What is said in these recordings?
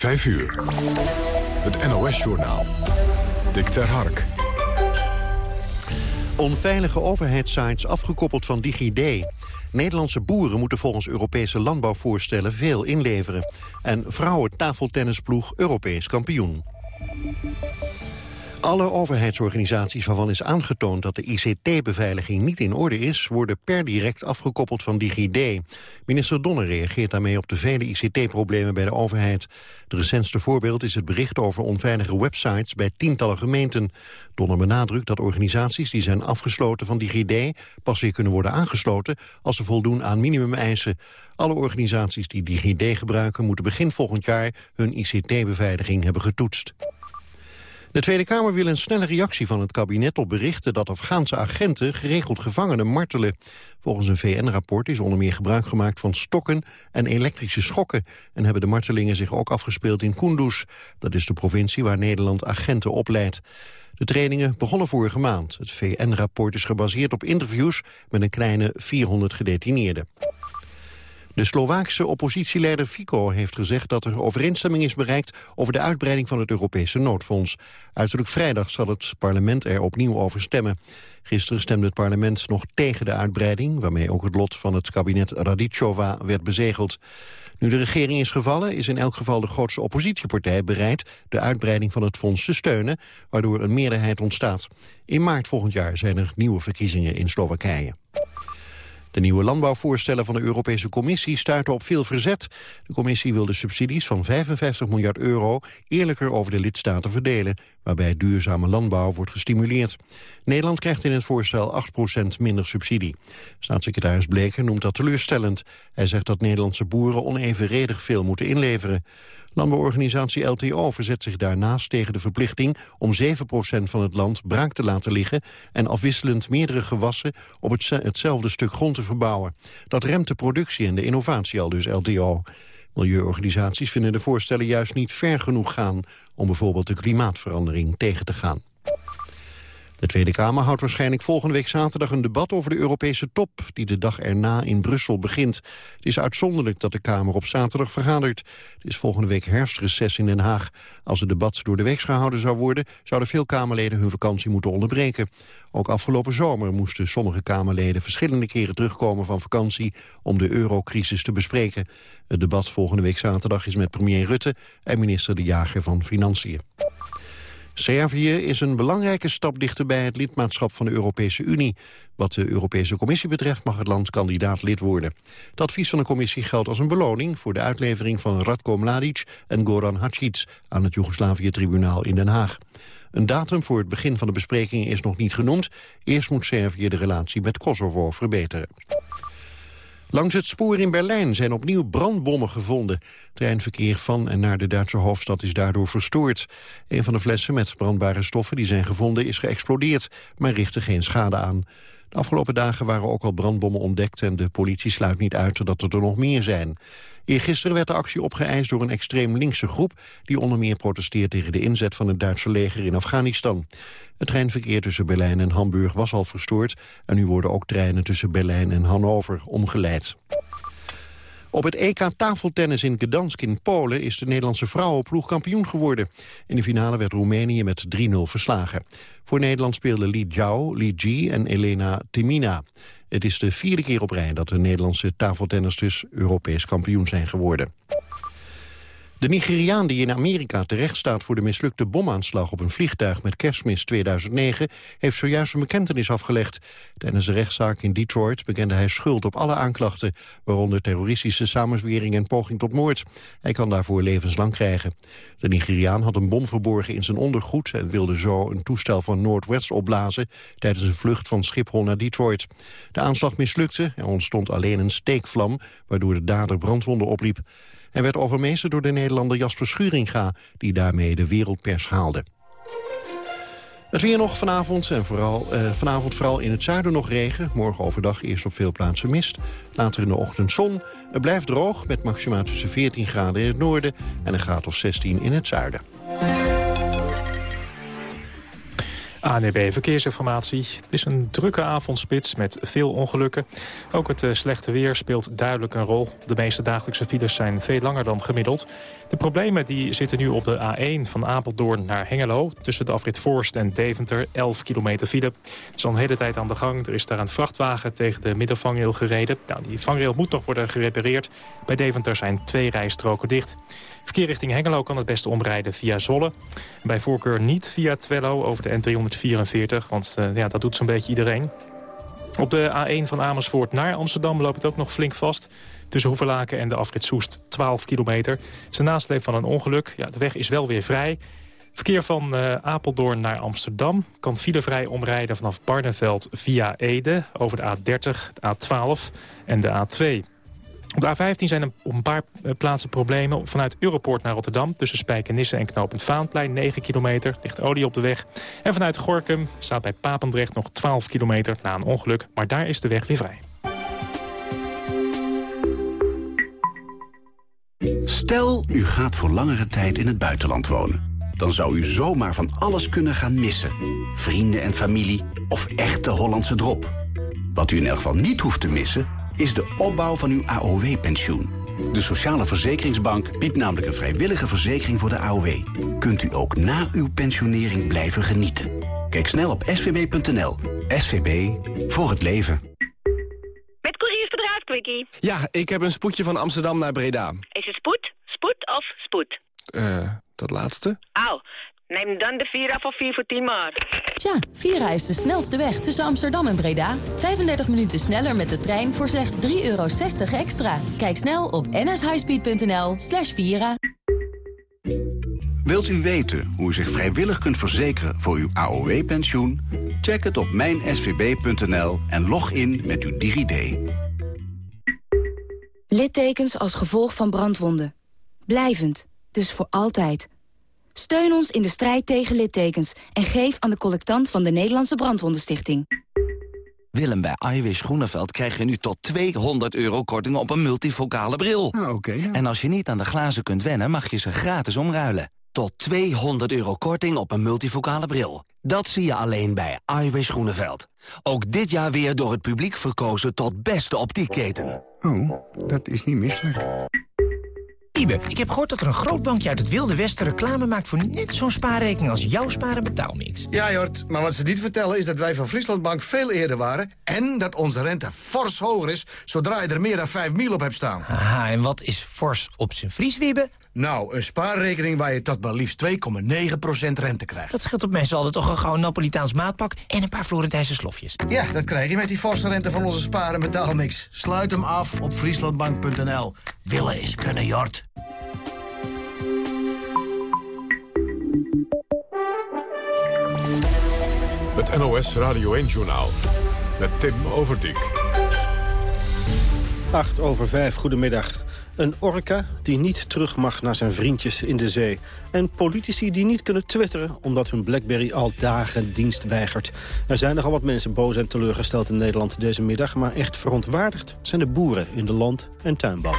5 uur. Het NOS-journaal. Dick ter Hark. Onveilige overheidssites afgekoppeld van DigiD. Nederlandse boeren moeten volgens Europese landbouwvoorstellen veel inleveren. En vrouwen tafeltennisploeg Europees kampioen. Alle overheidsorganisaties waarvan is aangetoond dat de ICT-beveiliging niet in orde is, worden per direct afgekoppeld van DigiD. Minister Donner reageert daarmee op de vele ICT-problemen bij de overheid. Het recentste voorbeeld is het bericht over onveilige websites bij tientallen gemeenten. Donner benadrukt dat organisaties die zijn afgesloten van DigiD pas weer kunnen worden aangesloten als ze voldoen aan minimumeisen. Alle organisaties die DigiD gebruiken moeten begin volgend jaar hun ICT-beveiliging hebben getoetst. De Tweede Kamer wil een snelle reactie van het kabinet op berichten dat Afghaanse agenten geregeld gevangenen martelen. Volgens een VN-rapport is onder meer gebruik gemaakt van stokken en elektrische schokken en hebben de martelingen zich ook afgespeeld in Kunduz. Dat is de provincie waar Nederland agenten opleidt. De trainingen begonnen vorige maand. Het VN-rapport is gebaseerd op interviews met een kleine 400 gedetineerden. De Slovaakse oppositieleider Fico heeft gezegd dat er overeenstemming is bereikt over de uitbreiding van het Europese noodfonds. Uiterlijk vrijdag zal het parlement er opnieuw over stemmen. Gisteren stemde het parlement nog tegen de uitbreiding, waarmee ook het lot van het kabinet Radicova werd bezegeld. Nu de regering is gevallen, is in elk geval de grootste oppositiepartij bereid de uitbreiding van het fonds te steunen, waardoor een meerderheid ontstaat. In maart volgend jaar zijn er nieuwe verkiezingen in Slowakije. De nieuwe landbouwvoorstellen van de Europese Commissie stuiten op veel verzet. De Commissie wil de subsidies van 55 miljard euro eerlijker over de lidstaten verdelen, waarbij duurzame landbouw wordt gestimuleerd. Nederland krijgt in het voorstel 8% minder subsidie. Staatssecretaris Bleker noemt dat teleurstellend. Hij zegt dat Nederlandse boeren onevenredig veel moeten inleveren. Landbouworganisatie LTO verzet zich daarnaast tegen de verplichting om 7% van het land braak te laten liggen en afwisselend meerdere gewassen op hetzelfde stuk grond te verbouwen. Dat remt de productie en de innovatie al dus LTO. Milieuorganisaties vinden de voorstellen juist niet ver genoeg gaan om bijvoorbeeld de klimaatverandering tegen te gaan. De Tweede Kamer houdt waarschijnlijk volgende week zaterdag een debat over de Europese top, die de dag erna in Brussel begint. Het is uitzonderlijk dat de Kamer op zaterdag vergadert. Het is volgende week herfstreces in Den Haag. Als het debat door de week gehouden zou worden, zouden veel Kamerleden hun vakantie moeten onderbreken. Ook afgelopen zomer moesten sommige Kamerleden verschillende keren terugkomen van vakantie om de eurocrisis te bespreken. Het debat volgende week zaterdag is met premier Rutte en minister De Jager van Financiën. Servië is een belangrijke stap dichter bij het lidmaatschap van de Europese Unie. Wat de Europese Commissie betreft mag het land kandidaat lid worden. Het advies van de Commissie geldt als een beloning voor de uitlevering van Radko Mladic en Goran Hadžić aan het Joegoslavië-tribunaal in Den Haag. Een datum voor het begin van de besprekingen is nog niet genoemd. Eerst moet Servië de relatie met Kosovo verbeteren. Langs het spoor in Berlijn zijn opnieuw brandbommen gevonden. Treinverkeer van en naar de Duitse hoofdstad is daardoor verstoord. Een van de flessen met brandbare stoffen die zijn gevonden is geëxplodeerd, maar richtte geen schade aan. De afgelopen dagen waren ook al brandbommen ontdekt... en de politie sluit niet uit dat er er nog meer zijn. Eergisteren werd de actie opgeëist door een extreem linkse groep... die onder meer protesteert tegen de inzet van het Duitse leger in Afghanistan. Het treinverkeer tussen Berlijn en Hamburg was al verstoord... en nu worden ook treinen tussen Berlijn en Hannover omgeleid. Op het EK tafeltennis in Gdansk in Polen is de Nederlandse vrouwenploeg kampioen geworden. In de finale werd Roemenië met 3-0 verslagen. Voor Nederland speelden Li Jiao, Li Ji en Elena Timina. Het is de vierde keer op rij dat de Nederlandse tafeltennisters Europees kampioen zijn geworden. De Nigeriaan die in Amerika terecht staat voor de mislukte bomaanslag op een vliegtuig met kerstmis 2009 heeft zojuist een bekentenis afgelegd. Tijdens de rechtszaak in Detroit bekende hij schuld op alle aanklachten, waaronder terroristische samenzwering en poging tot moord. Hij kan daarvoor levenslang krijgen. De Nigeriaan had een bom verborgen in zijn ondergoed en wilde zo een toestel van Northwest opblazen tijdens een vlucht van Schiphol naar Detroit. De aanslag mislukte, er ontstond alleen een steekvlam, waardoor de dader brandwonden opliep en werd overmeesterd door de Nederlander Jasper Schuringa... die daarmee de wereldpers haalde. Het weer nog vanavond en vooral, eh, vanavond vooral in het zuiden nog regen. Morgen overdag eerst op veel plaatsen mist. Later in de ochtend zon. Het blijft droog met maximaal tussen 14 graden in het noorden... en een graad of 16 in het zuiden. ANB Verkeersinformatie. Het is een drukke avondspits met veel ongelukken. Ook het eh, slechte weer speelt duidelijk een rol. De meeste dagelijkse files zijn veel langer dan gemiddeld. De problemen die zitten nu op de A1 van Apeldoorn naar Hengelo... tussen de afrit Voorst en Deventer, 11 kilometer file. Het is al een hele tijd aan de gang. Er is daar een vrachtwagen tegen de middenvangrail gereden. Nou, die vangrail moet nog worden gerepareerd. Bij Deventer zijn twee rijstroken dicht. Verkeer richting Hengelo kan het beste omrijden via Zwolle. Bij voorkeur niet via Twello over de N344, want uh, ja, dat doet zo'n beetje iedereen. Op de A1 van Amersfoort naar Amsterdam loopt het ook nog flink vast. Tussen Hoevelaken en de afrit Soest 12 kilometer. Het is een nasleep van een ongeluk. Ja, de weg is wel weer vrij. Verkeer van uh, Apeldoorn naar Amsterdam kan filevrij omrijden vanaf Barneveld via Ede... over de A30, de A12 en de A2. Op de A15 zijn er op een paar eh, plaatsen problemen. Vanuit Europoort naar Rotterdam tussen Spijkenisse en Knopend Vaanplein 9 kilometer. Ligt olie op de weg. En vanuit Gorkum staat bij Papendrecht nog 12 kilometer na een ongeluk. Maar daar is de weg weer vrij. Stel, u gaat voor langere tijd in het buitenland wonen. Dan zou u zomaar van alles kunnen gaan missen. Vrienden en familie of echte Hollandse drop. Wat u in elk geval niet hoeft te missen is de opbouw van uw AOW-pensioen. De Sociale Verzekeringsbank biedt namelijk een vrijwillige verzekering voor de AOW. Kunt u ook na uw pensionering blijven genieten. Kijk snel op svb.nl. SVB, voor het leven. Met couriersbedrijf Quickie. Ja, ik heb een spoedje van Amsterdam naar Breda. Is het spoed, spoed of spoed? Eh, dat laatste. Au, neem dan de Vira voor 4 voor 10 maar. Tja, Vira is de snelste weg tussen Amsterdam en Breda. 35 minuten sneller met de trein voor slechts 3,60 euro extra. Kijk snel op nshighspeed.nl slash Vira. Wilt u weten hoe u zich vrijwillig kunt verzekeren voor uw AOW-pensioen? Check het op mijnsvb.nl en log in met uw DigiD. Littekens als gevolg van brandwonden. Blijvend, dus voor altijd. Steun ons in de strijd tegen littekens en geef aan de collectant van de Nederlandse Brandwondenstichting. Willem, bij Iwis Groeneveld krijg je nu tot 200 euro korting op een multifocale bril. Ah, oké. En als je niet aan de glazen kunt wennen, mag je ze gratis omruilen. Tot 200 euro korting op een multifocale bril. Dat zie je alleen bij Iwis Groeneveld. Ook dit jaar weer door het publiek verkozen tot beste optiekketen. Oh, dat is niet misselijk. Ik heb gehoord dat er een groot bankje uit het Wilde Westen reclame maakt voor net zo'n spaarrekening als jouw sparen betaalmix. Ja, Jort, maar wat ze niet vertellen is dat wij van Frieslandbank veel eerder waren... en dat onze rente fors hoger is zodra je er meer dan 5 mil op hebt staan. Aha, en wat is fors op zijn Frieswibbe? Nou, een spaarrekening waar je tot maar liefst 2,9% rente krijgt. Dat scheelt op mensen altijd toch een gouden Napolitaans maatpak en een paar Florentijnse slofjes. Ja, dat krijg je met die forse rente van onze sparen betaalmix. Sluit hem af op frieslandbank.nl. Willen is kunnen, Jort. Het NOS Radio 1-journaal met Tim Overdijk. 8 over 5, goedemiddag. Een orka die niet terug mag naar zijn vriendjes in de zee. En politici die niet kunnen twitteren omdat hun Blackberry al dagen dienst weigert. Er zijn nogal wat mensen boos en teleurgesteld in Nederland deze middag... maar echt verontwaardigd zijn de boeren in de land- en tuinbouw.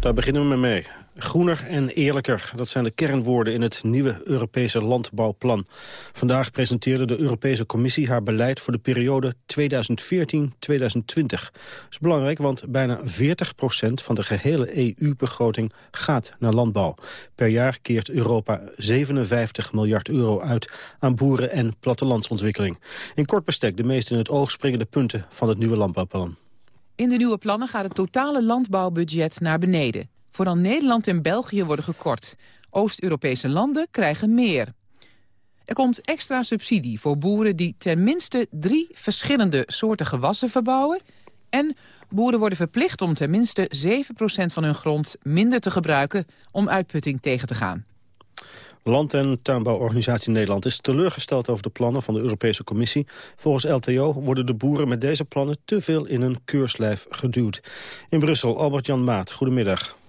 Daar beginnen we mee. Groener en eerlijker, dat zijn de kernwoorden in het nieuwe Europese landbouwplan. Vandaag presenteerde de Europese Commissie haar beleid voor de periode 2014-2020. Dat is belangrijk, want bijna 40% van de gehele EU-begroting gaat naar landbouw. Per jaar keert Europa 57 miljard euro uit aan boeren- en plattelandsontwikkeling. In kort bestek de meest in het oog springende punten van het nieuwe landbouwplan. In de nieuwe plannen gaat het totale landbouwbudget naar beneden. Vooral Nederland en België worden gekort. Oost-Europese landen krijgen meer. Er komt extra subsidie voor boeren die tenminste drie verschillende soorten gewassen verbouwen. En boeren worden verplicht om tenminste 7% van hun grond minder te gebruiken om uitputting tegen te gaan. Land- en tuinbouworganisatie Nederland is teleurgesteld over de plannen van de Europese Commissie. Volgens LTO worden de boeren met deze plannen te veel in een keurslijf geduwd. In Brussel, Albert-Jan Maat, goedemiddag.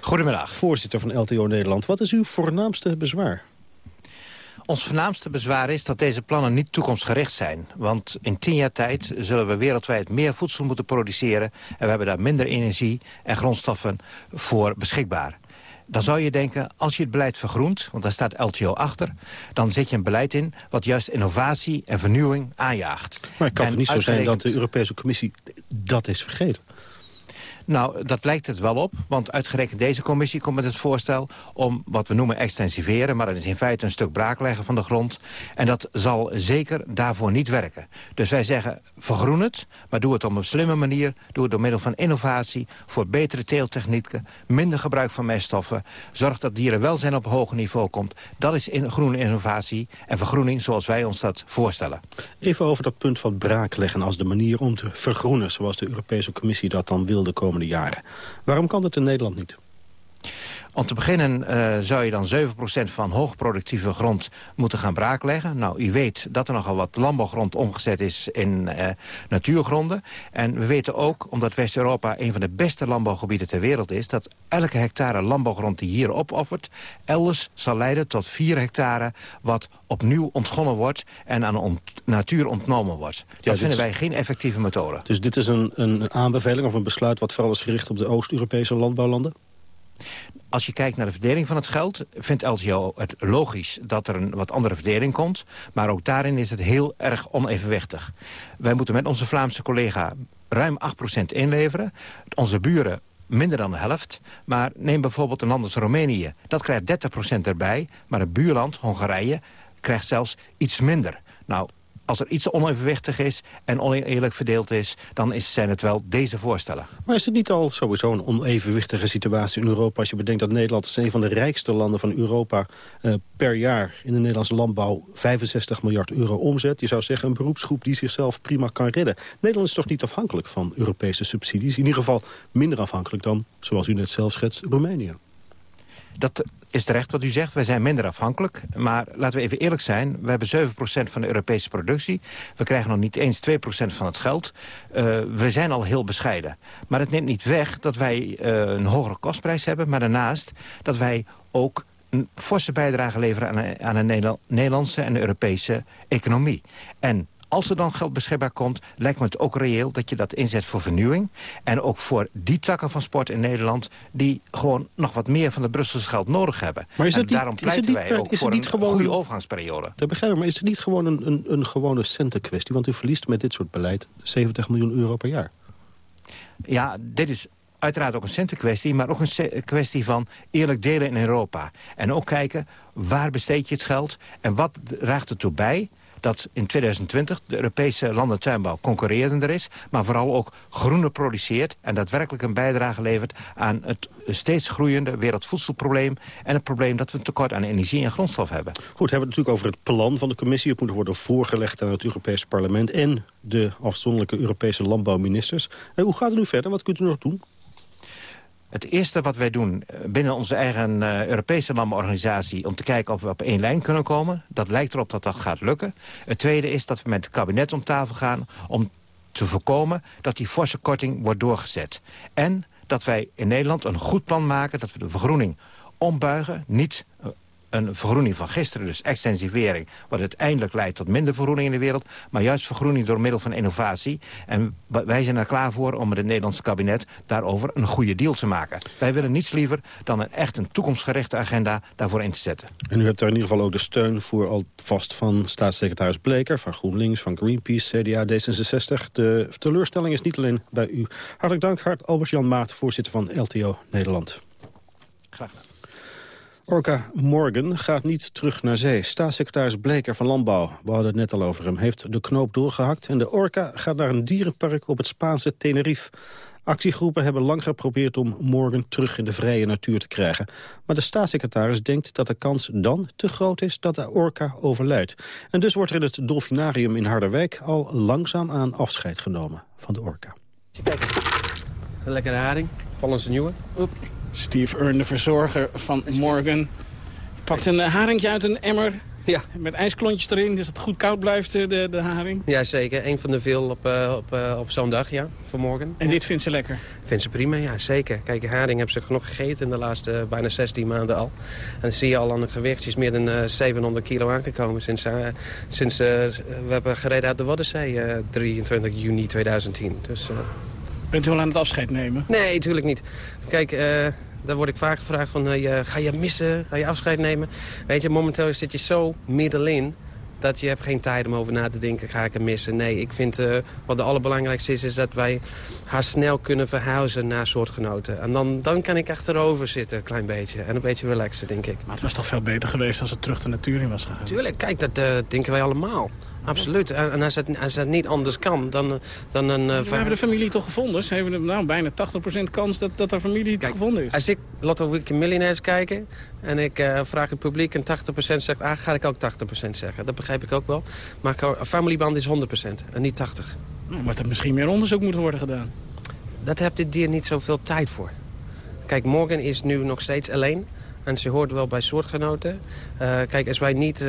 Goedemiddag. Voorzitter van LTO Nederland. Wat is uw voornaamste bezwaar? Ons voornaamste bezwaar is dat deze plannen niet toekomstgericht zijn. Want in tien jaar tijd zullen we wereldwijd meer voedsel moeten produceren... en we hebben daar minder energie en grondstoffen voor beschikbaar. dan zou je denken, als je het beleid vergroent... want daar staat LTO achter... dan zet je een beleid in wat juist innovatie en vernieuwing aanjaagt. Maar het kan En toch niet zo zijn dat de Europese Commissie dat is vergeten? Nou, dat lijkt het wel op, want uitgerekend deze commissie komt met het voorstel... om wat we noemen extensiveren, maar dat is in feite een stuk braakleggen van de grond. En dat zal zeker daarvoor niet werken. Dus wij zeggen, vergroen het, maar doe het op een slimme manier. Doe het door middel van innovatie, voor betere teeltechnieken... minder gebruik van meststoffen. Zorg dat dierenwelzijn op hoger niveau komt. Dat is in groene innovatie en vergroening zoals wij ons dat voorstellen. Even over dat punt van braakleggen als de manier om te vergroenen... zoals de Europese Commissie dat dan wil de Waarom kan dat in Nederland niet? Om te beginnen eh, zou je dan 7% van hoogproductieve grond moeten gaan braakleggen. Nou, u weet dat er nogal wat landbouwgrond omgezet is in eh, natuurgronden. En we weten ook, omdat West-Europa een van de beste landbouwgebieden ter wereld is... dat elke hectare landbouwgrond die hier opoffert... elders zal leiden tot 4 hectare wat opnieuw ontgonnen wordt... en aan de ont- natuur ontnomen wordt. Dat vinden wij geen effectieve methode. Dus dit is een, een aanbeveling of een besluit... wat vooral is gericht op de Oost-Europese landbouwlanden? Als je kijkt naar de verdeling van het geld... vindt LTO het logisch dat er een wat andere verdeling komt. Maar ook daarin is het heel erg onevenwichtig. Wij moeten met onze Vlaamse collega ruim 8% inleveren. Onze buren minder dan de helft. Maar neem bijvoorbeeld een land als Roemenië. Dat krijgt 30% erbij. Maar een buurland, Hongarije, krijgt zelfs iets minder. Nou, als er iets onevenwichtig is en oneerlijk verdeeld is... dan is, zijn het wel deze voorstellen. Maar is het niet al sowieso een onevenwichtige situatie in Europa... als je bedenkt dat Nederland een van de rijkste landen van Europa... eh, per jaar in de Nederlandse landbouw 65 miljard euro omzet. Je zou zeggen een beroepsgroep die zichzelf prima kan redden. Nederland is toch niet afhankelijk van Europese subsidies? In ieder geval minder afhankelijk dan, zoals u net zelf schetst, Roemenië. Dat is terecht wat u zegt. Wij zijn minder afhankelijk. Maar laten we even eerlijk zijn. We hebben 7% van de Europese productie. We krijgen nog niet eens 2% van het geld. Eh, we zijn al heel bescheiden. Maar het neemt niet weg dat wij eh, een hogere kostprijs hebben. Maar daarnaast dat wij ook een forse bijdrage leveren aan de, Nederlandse en de Europese economie. En als er dan geld beschikbaar komt, lijkt me het ook reëel dat je dat inzet voor vernieuwing. En ook voor die takken van sport in Nederland die gewoon nog wat meer van het Brusselse geld nodig hebben. Maar is en niet- daarom pleiten wij ook voor niet een gewoon- goede overgangsperiode. Dat begrijp ik, maar is het niet gewoon een, een, een gewone centenkwestie? Want u verliest met dit soort beleid 70 miljoen euro per jaar. Ja, dit is uiteraard ook een centenkwestie... maar ook een kwestie van eerlijk delen in Europa. En ook kijken, waar besteed je het geld... en wat draagt ertoe bij dat in 2020 de Europese landentuinbouw concurrerender is... maar vooral ook groener produceert... en daadwerkelijk een bijdrage levert aan het steeds groeiende wereldvoedselprobleem... en het probleem dat we een tekort aan energie en grondstof hebben. Goed, hebben we het natuurlijk over het plan van de commissie. Het moet worden voorgelegd aan het Europese parlement... en de afzonderlijke Europese landbouwministers. En hoe gaat het nu verder? Wat kunt u nog doen? Het eerste wat wij doen eh, binnen onze eigen eh, Europese landbouworganisatie... om te kijken of we op één lijn kunnen komen. Dat lijkt erop dat dat gaat lukken. Het tweede is dat we met het kabinet om tafel gaan... om te voorkomen dat die forse korting wordt doorgezet. En dat wij in Nederland een goed plan maken... dat we de vergroening ombuigen, niet eh, een vergroening van gisteren, dus extensivering... wat uiteindelijk leidt tot minder vergroening in de wereld... maar juist vergroening door middel van innovatie. En wij zijn er klaar voor om met het Nederlandse kabinet... daarover een goede deal te maken. Wij willen niets liever dan een echt een toekomstgerichte agenda daarvoor in te zetten. En u hebt daar in ieder geval ook de steun voor alvast van staatssecretaris Bleker... van GroenLinks, van Greenpeace, CDA, D66. De teleurstelling is niet alleen bij u. Hartelijk dank, Hart Albert-Jan Maat, voorzitter van LTO Nederland. Graag gedaan. Orca Morgan gaat niet terug naar zee. Staatssecretaris Bleker van Landbouw, we hadden het net al over hem... heeft de knoop doorgehakt en de Orca gaat naar een dierenpark op het Spaanse Tenerife. Actiegroepen hebben lang geprobeerd om Morgan terug in de vrije natuur te krijgen. Maar de staatssecretaris denkt dat de kans dan te groot is dat de orca overlijdt. En dus wordt er in het Dolfinarium in Harderwijk al langzaam aan afscheid genomen van de orca. Een lekkere haring. Hollandse nieuwe. Oep. Steve Earn, de verzorger van Morgan, pakt een eh, haringje uit een emmer. Ja. Met ijsklontjes erin, dus het goed koud blijft, eh, de, de haring. Ja, zeker. Eén van de veel op, eh, op, op zo'n dag, ja. Vanmorgen. En dit vindt ze lekker? Vindt ze prima, ja, zeker. Kijk, haring hebben ze genoeg gegeten in de laatste bijna 16 maanden al. En dan zie je al aan het gewicht, ze is meer dan eh, 700 kilo aangekomen sinds, sinds we hebben gereden uit de Waddenzee, eh, 23 juni 2010. Dus, Bent u al aan het afscheid nemen? Nee, natuurlijk niet. Kijk, eh, Daar word ik vaak gevraagd van, uh, ga je missen? Ga je afscheid nemen? Weet je, momenteel zit je zo middenin dat je hebt geen tijd om over na te denken, ga ik hem missen. Nee, ik vind uh, wat de allerbelangrijkste is, is dat wij haar snel kunnen verhuizen naar soortgenoten. En dan, dan kan ik achterover zitten, een klein beetje. En een beetje relaxen, denk ik. Maar het was toch veel beter geweest als het terug de natuur in was gegaan? Tuurlijk, kijk, dat uh, denken wij allemaal. Absoluut. En als het, als het niet anders kan, dan... dan een, uh, we hebben de familie toch gevonden? Ze hebben nou, bijna 80% kans dat, dat de familie het gevonden is. Als ik Lotto Weekend Millionaires kijken en ik uh, vraag het publiek en 80% zegt... Ah, ga ik ook 80% zeggen. Dat begrijp ik ook wel. Maar een familieband is 100% en niet 80. Nou, maar er misschien meer onderzoek moet worden gedaan. Dat heeft dit dier niet zoveel tijd voor. Kijk, Morgan is nu nog steeds alleen. En ze hoort wel bij soortgenoten. Uh, kijk, als wij niet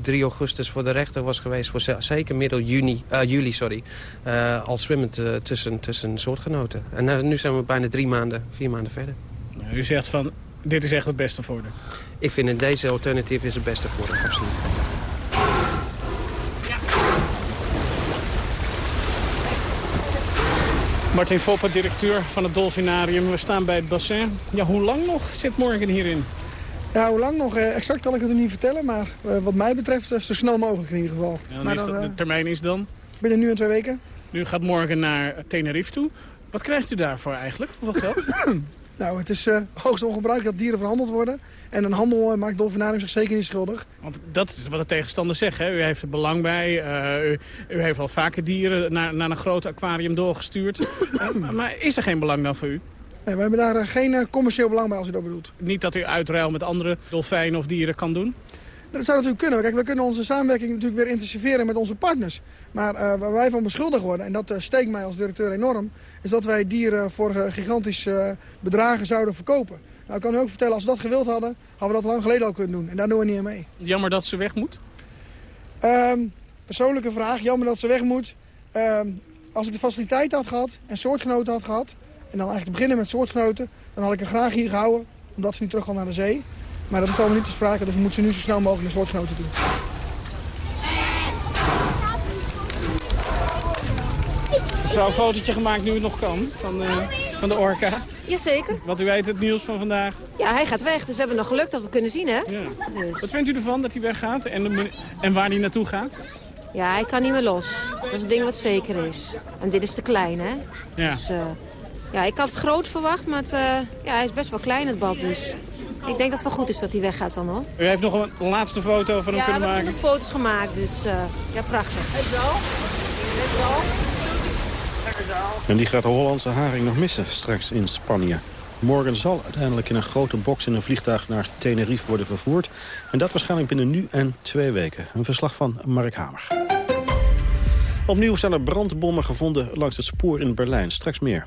3 augustus voor de rechter was geweest... voor zeker middel juni, uh, juli sorry, uh, al zwemmend uh, tussen, tussen soortgenoten. En nu zijn we bijna drie maanden, vier maanden verder. Nou, u zegt van, dit is echt het beste voor haar? Ik vind deze alternatief is het beste voor haar, absoluut. Martin Foppen, directeur van het Dolfinarium. We staan bij het bassin. Ja, hoe lang nog zit Morgan hierin? Ja, hoe lang nog? Exact kan ik het niet vertellen, maar wat mij betreft zo snel mogelijk in ieder geval. Ja, maar dan, de termijn is dan? Binnen nu en twee weken. Nu gaat morgen naar Tenerife toe. Wat krijgt u daarvoor eigenlijk? Voor wat geld? nou, het is uh, hoogst ongebruikelijk dat dieren verhandeld worden. En een handel uh, maakt Dolfinarium zich zeker niet schuldig. Want dat is wat de tegenstanders zeggen. Hè? U heeft er belang bij. Uh, u, u, heeft al vaker dieren naar, naar een groot aquarium doorgestuurd. maar is er geen belang dan voor u? Nee, we hebben daar geen commercieel belang bij als u dat bedoelt. Niet dat u uitruil met andere dolfijnen of dieren kan doen? Dat zou natuurlijk kunnen. Kijk, we kunnen onze samenwerking natuurlijk weer intensiveren met onze partners. Maar uh, waar wij van beschuldigd worden, en dat uh, steekt mij als directeur enorm... is dat wij dieren voor uh, gigantische bedragen zouden verkopen. Nou, ik kan u ook vertellen, als we dat gewild hadden... hadden we dat lang geleden al kunnen doen. En daar doen we niet aan mee. Jammer dat ze weg moet? Um, persoonlijke vraag, jammer dat ze weg moet. Um, als ik de faciliteit had gehad en soortgenoten had gehad... en dan eigenlijk te beginnen met soortgenoten... dan had ik er graag hier gehouden, omdat ze nu terug kan naar de zee... Maar dat is allemaal niet te sprake, dus we moeten ze nu zo snel mogelijk naar soortgenoten doen. Is er een fotootje gemaakt nu het nog kan, van, uh, van de orka? Jazeker. Wat u weet het nieuws van vandaag? Ja, hij gaat weg, dus we hebben nog geluk dat we kunnen zien, hè? Ja. Dus. Wat vindt u ervan dat hij weggaat en, en waar hij naartoe gaat? Ja, hij kan niet meer los. Dat is een ding wat zeker is. En dit is te klein, hè? Ja. Dus, uh, ja, ik had het groot verwacht, maar het, uh, ja, hij is best wel klein, het bad dus. Ik denk dat het wel goed is dat hij weggaat dan hoor. U heeft nog een laatste foto van hem ja, kunnen maken? Ja, we hebben nog foto's gemaakt, dus uh, ja, prachtig. Het wel. Het wel. En die gaat de Hollandse haring nog missen straks in Spanje. Morgen zal uiteindelijk in een grote box in een vliegtuig naar Tenerife worden vervoerd. En dat waarschijnlijk binnen nu en twee weken. Een verslag van Mark Hamer. Opnieuw zijn er brandbommen gevonden langs het spoor in Berlijn. Straks meer.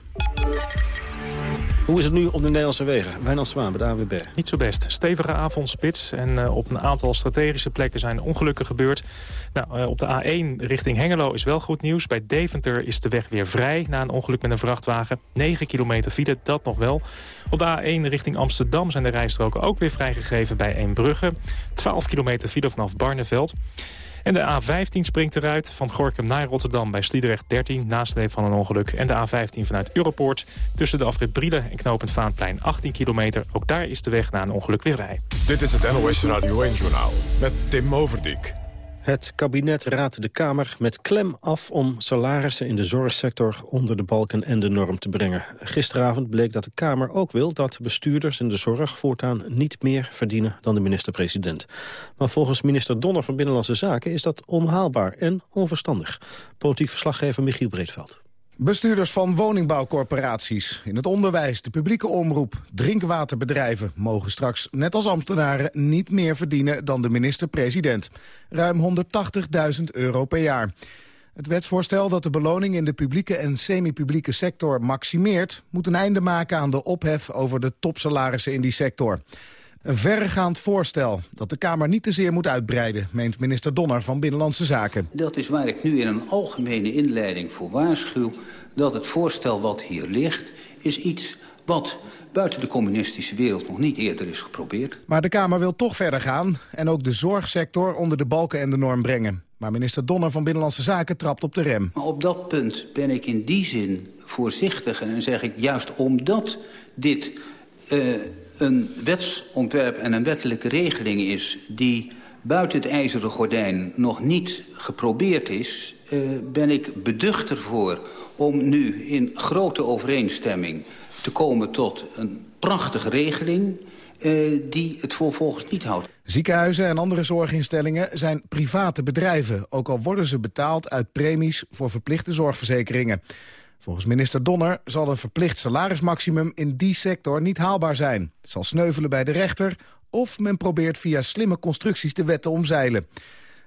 Hoe is het nu op de Nederlandse wegen? Wijnand Zwaan bij de AWB. Niet zo best. Stevige avondspits en uh, op een aantal strategische plekken zijn ongelukken gebeurd. Nou, uh, op de A1 richting Hengelo is wel goed nieuws. Bij Deventer is de weg weer vrij na een ongeluk met een vrachtwagen. 9 kilometer file, dat nog wel. Op de A1 richting Amsterdam zijn de rijstroken ook weer vrijgegeven bij Eembrugge. 12 kilometer file vanaf Barneveld. En de A15 springt eruit van Gorkum naar Rotterdam bij Sliedrecht 13... nasleep van een ongeluk. En de A15 vanuit Europoort tussen de afrit Brielen en knooppunt Vaanplein 18 kilometer. Ook daar is de weg na een ongeluk weer vrij. Dit is het NOS Radio 1-journaal met Tim Overdijk. Het kabinet raadt de Kamer met klem af om salarissen in de zorgsector onder de balken en de norm te brengen. Gisteravond bleek dat de Kamer ook wil dat bestuurders in de zorg voortaan niet meer verdienen dan de minister-president. Maar volgens minister Donner van Binnenlandse Zaken is dat onhaalbaar en onverstandig. Politiek verslaggever Michiel Breedveld. Bestuurders van woningbouwcorporaties, in het onderwijs, de publieke omroep, drinkwaterbedrijven mogen straks, net als ambtenaren, niet meer verdienen dan de minister-president. Ruim 180.000 euro per jaar. Het wetsvoorstel dat de beloning in de publieke en semi-publieke sector maximeert... moet een einde maken aan de ophef over de topsalarissen in die sector. Een verregaand voorstel dat de Kamer niet te zeer moet uitbreiden... meent minister Donner van Binnenlandse Zaken. Dat is waar ik nu in een algemene inleiding voor waarschuw... dat het voorstel wat hier ligt is iets wat buiten de communistische wereld nog niet eerder is geprobeerd. Maar de Kamer wil toch verder gaan en ook de zorgsector onder de balken en de norm brengen. Maar minister Donner van Binnenlandse Zaken trapt op de rem. Maar op dat punt ben ik in die zin voorzichtig en dan zeg ik juist omdat dit uh, een wetsontwerp en een wettelijke regeling is... die buiten het ijzeren gordijn nog niet geprobeerd is... Uh, ben ik beducht ervoor om nu in grote overeenstemming te komen tot een prachtige regeling... Uh, die het vervolgens niet houdt. Ziekenhuizen en andere zorginstellingen zijn private bedrijven... ook al worden ze betaald uit premies voor verplichte zorgverzekeringen. Volgens minister Donner zal een verplicht salarismaximum in die sector niet haalbaar zijn. Het zal sneuvelen bij de rechter of men probeert via slimme constructies de wet te omzeilen.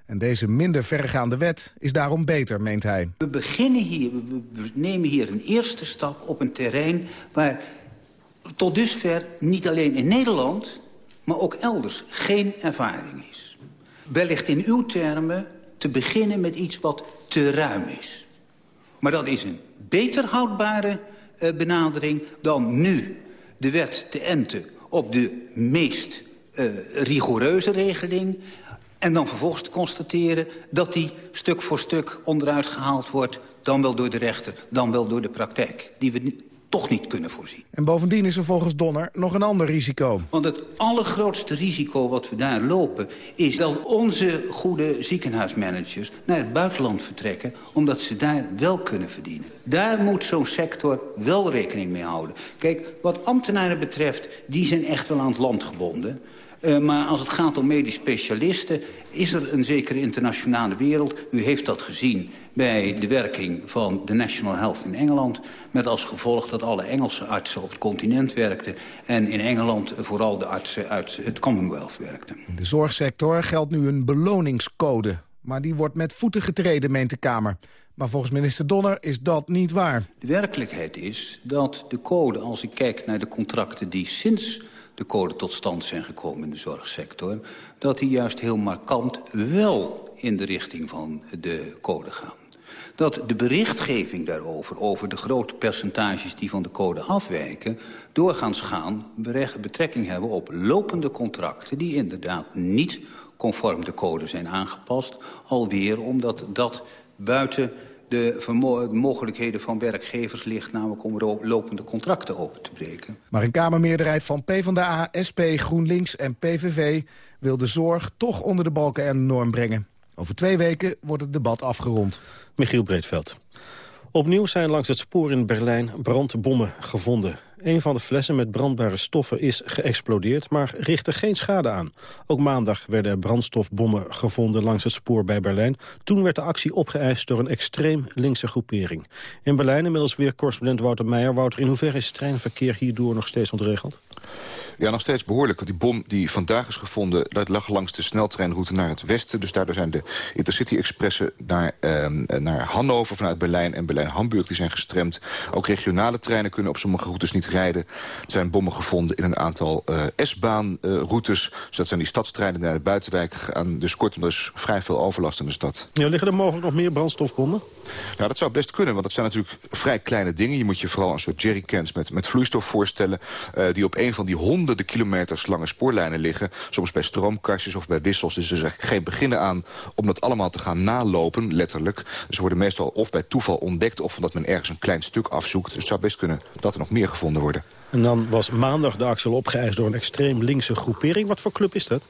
En deze minder verregaande wet is daarom beter, meent hij. We beginnen hier, we nemen hier een eerste stap op een terrein... waar tot dusver niet alleen in Nederland, maar ook elders geen ervaring is. Wellicht in uw termen te beginnen met iets wat te ruim is. Maar dat is een beter houdbare uh, benadering dan nu de wet te enten op de meest uh, rigoureuze regeling... en dan vervolgens te constateren dat die stuk voor stuk onderuit gehaald wordt... dan wel door de rechter, dan wel door de praktijk. Die we toch niet kunnen voorzien. En bovendien is er volgens Donner nog een ander risico. Want het allergrootste risico wat we daar lopen... is dat onze goede ziekenhuismanagers naar het buitenland vertrekken... omdat ze daar wel kunnen verdienen. Daar moet zo'n sector wel rekening mee houden. Kijk, wat ambtenaren betreft, die zijn echt wel aan het land gebonden... Uh, maar als het gaat om medisch specialisten... is er een zekere internationale wereld. U heeft dat gezien bij de werking van de National Health in Engeland... met als gevolg dat alle Engelse artsen op het continent werkten... en in Engeland vooral de artsen uit het Commonwealth werkten. In de zorgsector geldt nu een beloningscode. Maar die wordt met voeten getreden, meent de Kamer. Maar volgens minister Donner is dat niet waar. De werkelijkheid is dat de code, als ik kijk naar de contracten... die sinds de code tot stand zijn gekomen in de zorgsector... dat die juist heel markant wel in de richting van de code gaan dat de berichtgeving daarover... over de grote percentages die van de code afwijken... doorgaans gaan betrekking hebben op lopende contracten... die inderdaad niet conform de code zijn aangepast. Alweer omdat dat buiten de mogelijkheden van werkgevers ligt... namelijk om lopende contracten open te breken. Maar een Kamermeerderheid van PvdA, SP, GroenLinks en PVV... wil de zorg toch onder de balken en de norm brengen. Over twee weken wordt het debat afgerond. Michiel Breedveld. Opnieuw zijn langs het spoor in Berlijn brandbommen gevonden. Een van de flessen met brandbare stoffen is geëxplodeerd, maar richtte geen schade aan. Ook maandag werden brandstofbommen gevonden langs het spoor bij Berlijn. Toen werd de actie opgeëist door een extreem linkse groepering. In Berlijn inmiddels weer correspondent Wouter Meijer. Wouter, in hoeverre is het treinverkeer hierdoor nog steeds ontregeld? Ja, nog steeds behoorlijk. Die bom die vandaag is gevonden, dat lag langs de sneltreinroute naar het westen. Dus daardoor zijn de Intercity-expressen naar, eh, naar Hannover vanuit Berlijn en Berlijn-Hamburg... die zijn gestremd. Ook regionale treinen kunnen op sommige routes niet rijden. Er zijn bommen gevonden in een aantal uh, S-baanroutes. dus dat zijn die stadstreinen naar de buitenwijk gegaan. Dus kortom, er is vrij veel overlast in de stad. Ja, liggen er mogelijk nog meer brandstofbommen? Ja, dat zou best kunnen, want dat zijn natuurlijk vrij kleine dingen. Je moet je vooral een soort jerrycans met, met vloeistof voorstellen... Uh, die op een van die honderden kilometers lange spoorlijnen liggen. Soms bij stroomkastjes of bij wissels. Dus er is eigenlijk geen beginnen aan om dat allemaal te gaan nalopen, letterlijk. Ze worden meestal of bij toeval ontdekt... of omdat men ergens een klein stuk afzoekt. Dus het zou best kunnen dat er nog meer gevonden worden. En dan was maandag de actie opgeëist door een extreem linkse groepering. Wat voor club is dat?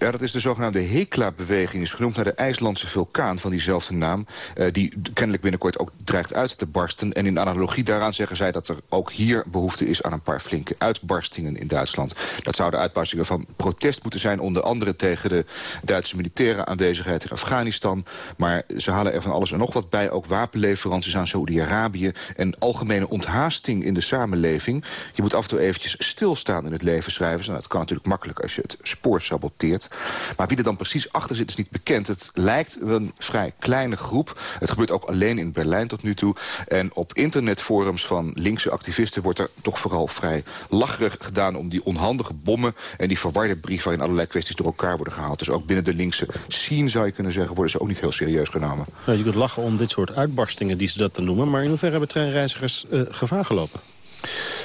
Ja, dat is de zogenaamde Hekla-beweging. is genoemd naar de IJslandse vulkaan van diezelfde naam. Uh, die kennelijk binnenkort ook dreigt uit te barsten. En in analogie daaraan zeggen zij dat er ook hier behoefte is... aan een paar flinke uitbarstingen in Duitsland. Dat zouden uitbarstingen van protest moeten zijn... onder andere tegen de Duitse militaire aanwezigheid in Afghanistan. Maar ze halen er van alles en nog wat bij. Ook wapenleveranties aan Saudi-Arabië. En algemene onthaasting in de samenleving. Je moet af en toe eventjes stilstaan in het leven schrijven. Nou, dat kan natuurlijk makkelijk als je het spoor saboteert. Maar wie er dan precies achter zit is niet bekend. Het lijkt een vrij kleine groep. Het gebeurt ook alleen in Berlijn tot nu toe. En op internetforums van linkse activisten wordt er toch vooral vrij lacherig gedaan... om die onhandige bommen en die verwarde brief... waarin allerlei kwesties door elkaar worden gehaald. Dus ook binnen de linkse scene zou je kunnen zeggen... worden ze ook niet heel serieus genomen. Je kunt lachen om dit soort uitbarstingen die ze dat te noemen... maar in hoeverre hebben treinreizigers uh, gevaar gelopen?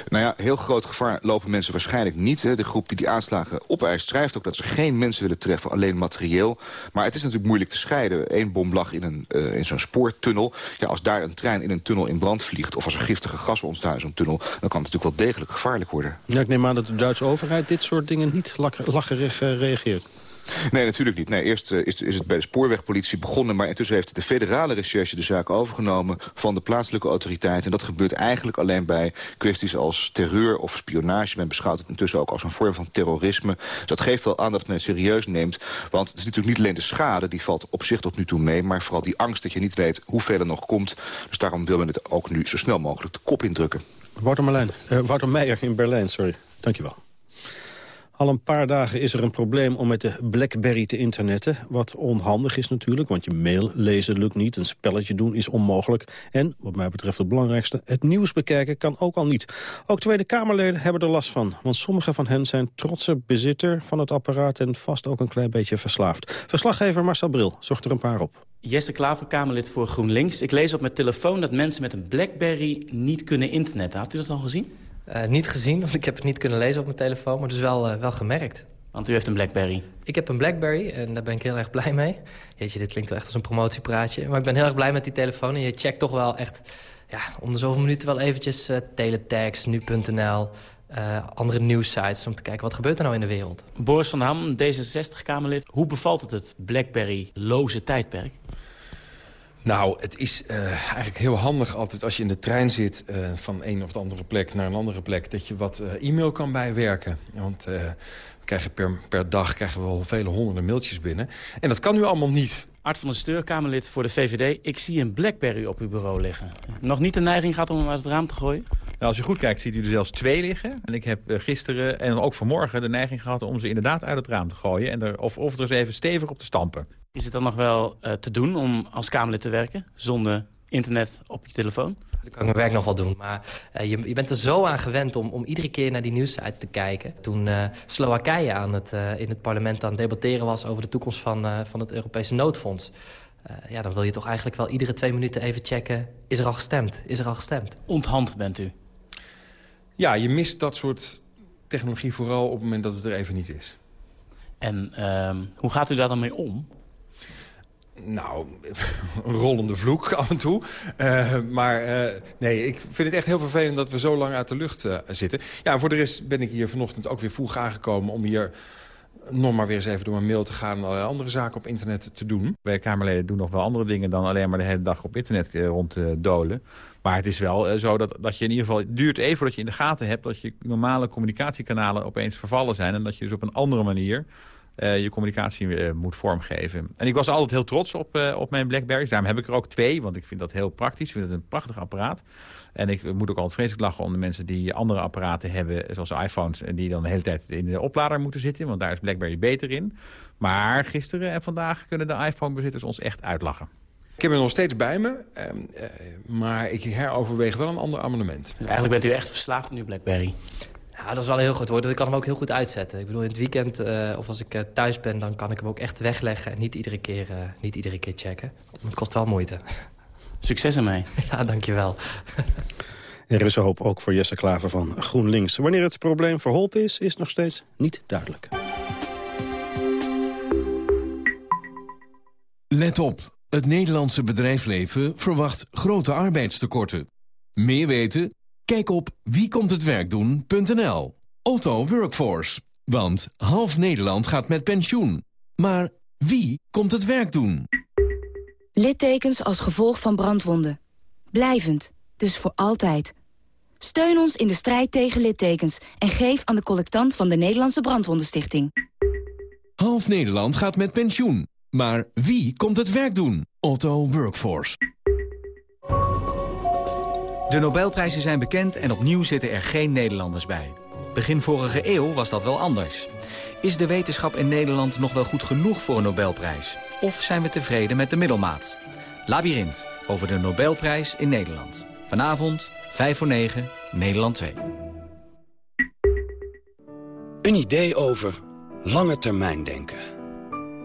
Nou ja, heel groot gevaar lopen mensen waarschijnlijk niet. Hè. De groep die die aanslagen opeist schrijft ook dat ze geen mensen willen treffen, alleen materieel. Maar het is natuurlijk moeilijk te scheiden. Eén bom lag in, een, uh, in zo'n spoortunnel. Ja, als daar een trein in een tunnel in brand vliegt... of als er giftige gassen ontstaan in zo'n tunnel... dan kan het natuurlijk wel degelijk gevaarlijk worden. Ja, ik neem aan dat de Duitse overheid dit soort dingen niet lacherig uh, reageert. Nee, natuurlijk niet. Nee, eerst uh, is, is het bij de spoorwegpolitie begonnen... maar intussen heeft de federale recherche de zaak overgenomen... van de plaatselijke autoriteiten. En dat gebeurt eigenlijk alleen bij kwesties als terreur of spionage. Men beschouwt het intussen ook als een vorm van terrorisme. Dat geeft wel aan dat men het serieus neemt. Want het is natuurlijk niet alleen de schade, die valt op zich tot nu toe mee... maar vooral die angst dat je niet weet hoeveel er nog komt. Dus daarom wil men het ook nu zo snel mogelijk de kop indrukken. Wouter, Marlijn, uh, Wouter Meijer in Berlijn, sorry. Dankjewel. Al een paar dagen is er een probleem om met de BlackBerry te internetten. Wat onhandig is natuurlijk, want je mail lezen lukt niet. Een spelletje doen is onmogelijk. En, wat mij betreft het belangrijkste, het nieuws bekijken kan ook al niet. Ook Tweede Kamerleden hebben er last van. Want sommige van hen zijn trotse bezitter van het apparaat... en vast ook een klein beetje verslaafd. Verslaggever Marcel Bril zocht er een paar op. Jesse Klaver, Kamerlid voor GroenLinks. Ik lees op mijn telefoon dat mensen met een BlackBerry niet kunnen internetten. Had u dat al gezien? Uh, niet gezien, want ik heb het niet kunnen lezen op mijn telefoon, maar dus wel, uh, wel gemerkt. Want u heeft een Blackberry? Ik heb een Blackberry en daar ben ik heel erg blij mee. Jeetje, dit klinkt wel echt als een promotiepraatje. Maar ik ben heel erg blij met die telefoon. En je checkt toch wel echt ja, om de zoveel minuten wel eventjes uh, teletext, nu.nl... andere nieuwssites om te kijken wat gebeurt er nou in de wereld. Boris van Ham, D66-Kamerlid. Hoe bevalt het het Blackberry-loze tijdperk? Nou, het is uh, eigenlijk heel handig altijd als je in de trein zit... Uh, van een of andere plek naar een andere plek... dat je wat uh, e-mail kan bijwerken. Want we krijgen per, per dag krijgen we wel vele honderden mailtjes binnen. En dat kan nu allemaal niet. Art van der Steur, Kamerlid voor de VVD. Ik zie een Blackberry op uw bureau liggen. Nog niet de neiging gehad om hem uit het raam te gooien? Nou, als je goed kijkt, ziet u er zelfs twee liggen. En ik heb gisteren en ook vanmorgen de neiging gehad om ze inderdaad uit het raam te gooien. En er, of, of er eens even stevig op te stampen. Is het dan nog wel uh, te doen om als Kamerlid te werken zonder internet op je telefoon? Dat kan ik mijn werk nog wel doen, maar uh, je, je, bent er zo aan gewend om, om iedere keer naar die nieuwsites te kijken. Toen uh, Slowakije aan het, in het parlement aan het debatteren was over de toekomst van, van het Europese noodfonds. ja, dan wil je toch eigenlijk wel iedere twee minuten even checken, is er al gestemd? Is er al gestemd? Onthand bent u? Ja, je mist dat soort technologie vooral op het moment dat het er even niet is. En ehm, hoe gaat u daar dan mee om? Nou, een rollende vloek af en toe. Uh, maar uh, nee, ik vind het echt heel vervelend dat we zo lang uit de lucht uh, zitten. Ja, voor de rest ben ik hier vanochtend ook weer vroeg aangekomen... om hier nog maar weer eens even door mijn mail te gaan... en allerlei andere zaken op internet te doen. Wij Kamerleden doen nog wel andere dingen... dan alleen maar de hele dag op internet rond te dolen. Maar het is wel zo dat, dat je in ieder geval... Het duurt even voordat je in de gaten hebt... dat je normale communicatiekanalen opeens vervallen zijn... en dat je dus op een andere manier uh, je communicatie uh, moet vormgeven. En ik was altijd heel trots op, op mijn Blackberries. Daarom heb ik er ook twee, want ik vind dat heel praktisch. Ik vind het een prachtig apparaat. En ik moet ook altijd vreselijk lachen om de mensen die andere apparaten hebben... zoals iPhones, en die dan de hele tijd in de oplader moeten zitten. Want daar is BlackBerry beter in. Maar gisteren en vandaag kunnen de iPhone-bezitters ons echt uitlachen. Ik heb hem nog steeds bij me, uh, maar ik heroverweeg wel een ander amendement. Dus eigenlijk bent u echt verslaafd aan uw BlackBerry? Ja, dat is wel een heel goed woord. Ik kan hem ook heel goed uitzetten. Ik bedoel, in het weekend uh, of als ik uh, thuis ben... dan kan ik hem ook echt wegleggen en niet iedere keer, uh, niet iedere keer checken. Maar het kost wel moeite. Succes ermee. Ja, dankjewel. Er is hoop ook voor Jesse Klaver van GroenLinks. Wanneer het probleem verholpen is, is nog steeds niet duidelijk. Let op. Het Nederlandse bedrijfsleven verwacht grote arbeidstekorten. Meer weten? Kijk op wiekomthetwerkdoen.nl. Otto Workforce. Want half Nederland gaat met pensioen. Maar wie komt het werk doen? Littekens als gevolg van brandwonden. Blijvend, dus voor altijd. Steun ons in de strijd tegen littekens... en geef aan de collectant van de Nederlandse Brandwondenstichting. Half Nederland gaat met pensioen. Maar wie komt het werk doen? Otto Workforce. De Nobelprijzen zijn bekend en opnieuw zitten er geen Nederlanders bij. Begin vorige eeuw was dat wel anders. Is de wetenschap in Nederland nog wel goed genoeg voor een Nobelprijs? Of zijn we tevreden met de middelmaat? Labyrinth, over de Nobelprijs in Nederland. Vanavond, 5 voor 9, Nederland 2. Een idee over lange termijn denken.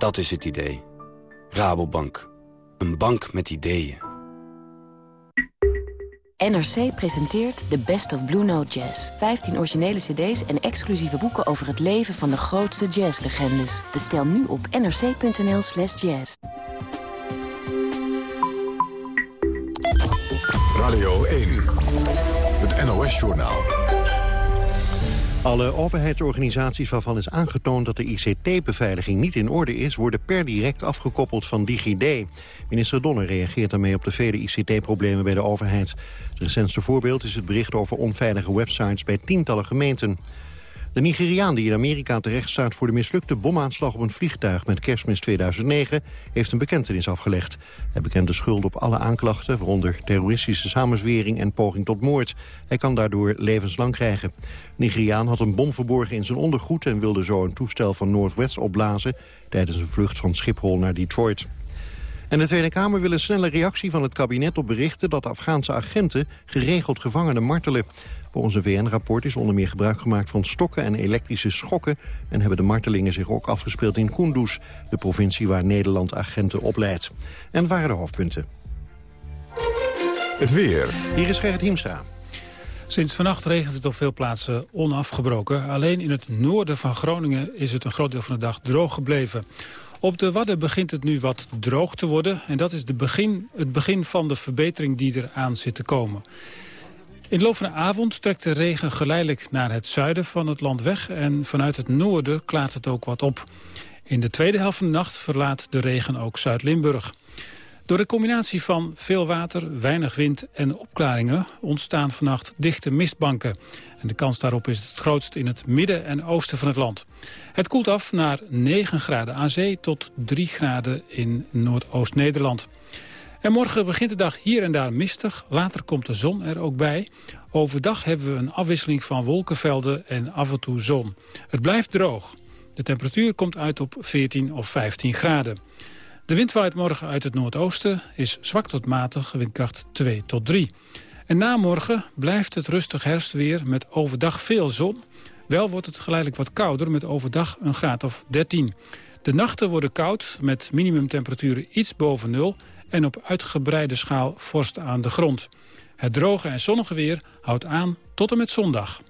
Dat is het idee. Rabobank. Een bank met ideeën. NRC presenteert The Best of Blue Note Jazz. 15 originele cd's en exclusieve boeken over het leven van de grootste jazzlegendes. Bestel nu op nrc.nl slash jazz. Radio 1, het NOS-journaal. Alle overheidsorganisaties waarvan is aangetoond dat de ICT-beveiliging niet in orde is... worden per direct afgekoppeld van DigiD. Minister Donner reageert daarmee op de vele ICT-problemen bij de overheid. Het recentste voorbeeld is het bericht over onveilige websites bij tientallen gemeenten. De Nigeriaan die in Amerika terecht staat voor de mislukte bomaanslag op een vliegtuig met kerstmis 2009 heeft een bekentenis afgelegd. Hij bekent de schuld op alle aanklachten, waaronder terroristische samenzwering en poging tot moord. Hij kan daardoor levenslang krijgen. De Nigeriaan had een bom verborgen in zijn ondergoed en wilde zo een toestel van Northwest opblazen tijdens een vlucht van Schiphol naar Detroit. En de Tweede Kamer wil een snelle reactie van het kabinet op berichten dat Afghaanse agenten geregeld gevangenen martelen. Volgens een VN-rapport is onder meer gebruik gemaakt van stokken en elektrische schokken... en hebben de martelingen zich ook afgespeeld in Kunduz... de provincie waar Nederland agenten opleidt. En waren de hoofdpunten. Het weer. Hier is Gerrit Hiemstra. Sinds vannacht regent het op veel plaatsen onafgebroken. Alleen in het noorden van Groningen is het een groot deel van de dag droog gebleven. Op de Wadden begint het nu wat droog te worden. En dat is de begin, het begin van de verbetering die eraan zit te komen. In de loop van de avond trekt de regen geleidelijk naar het zuiden van het land weg... en vanuit het noorden klaart het ook wat op. In de tweede helft van de nacht verlaat de regen ook Zuid-Limburg. Door de combinatie van veel water, weinig wind en opklaringen... ontstaan vannacht dichte mistbanken. En de kans daarop is het grootst in het midden en oosten van het land. Het koelt af naar 9 graden aan zee tot 3 graden in Noordoost-Nederland. En morgen begint de dag hier en daar mistig. Later komt de zon er ook bij. Overdag hebben we een afwisseling van wolkenvelden en af en toe zon. Het blijft droog. De temperatuur komt uit op 14 of 15 graden. De wind waait morgen uit het noordoosten, is zwak tot matig, windkracht 2 tot 3. En na morgen blijft het rustig herfstweer met overdag veel zon. Wel wordt het geleidelijk wat kouder met overdag een graad of 13. De nachten worden koud met minimumtemperaturen iets boven nul en op uitgebreide schaal vorst aan de grond. Het droge en zonnige weer houdt aan tot en met zondag.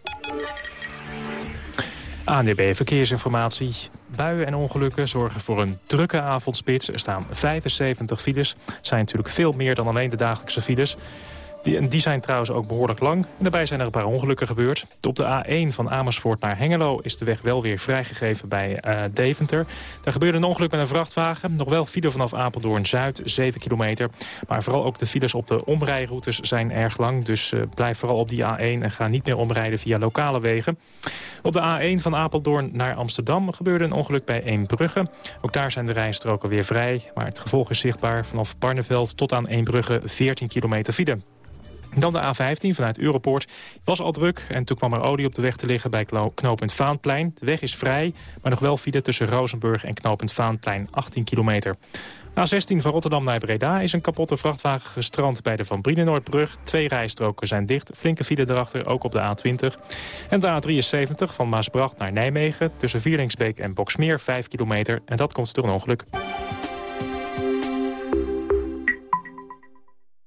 ANDB Verkeersinformatie. Buien en ongelukken zorgen voor een drukke avondspits. Er staan 75 files. Het zijn natuurlijk veel meer dan alleen de dagelijkse files. Die, en die zijn trouwens ook behoorlijk lang. En daarbij zijn er een paar ongelukken gebeurd. Op de A1 van Amersfoort naar Hengelo is de weg wel weer vrijgegeven bij uh, Deventer. Daar gebeurde een ongeluk met een vrachtwagen. Nog wel file vanaf Apeldoorn-Zuid, 7 kilometer. Maar vooral ook de files op de omrijroutes zijn erg lang. Dus uh, blijf vooral op die A1 en ga niet meer omrijden via lokale wegen. Op de A1 van Apeldoorn naar Amsterdam gebeurde een ongeluk bij Eembrugge. Ook daar zijn de rijstroken weer vrij. Maar het gevolg is zichtbaar vanaf Barneveld tot aan Eembrugge 14 kilometer file. Dan de A15 vanuit Europoort. was al druk en toen kwam er olie op de weg te liggen bij knooppunt Vaanplein. De weg is vrij, maar nog wel file tussen Rozenburg en knooppunt Vaanplein 18 kilometer. A16 van Rotterdam naar Breda is een kapotte vrachtwagen gestrand bij de Van Brienenoordbrug. Twee rijstroken zijn dicht, flinke file erachter, ook op de A20. En de A73 van Maasbracht naar Nijmegen tussen Vierlingsbeek en Boksmeer 5 kilometer. En dat komt door een ongeluk.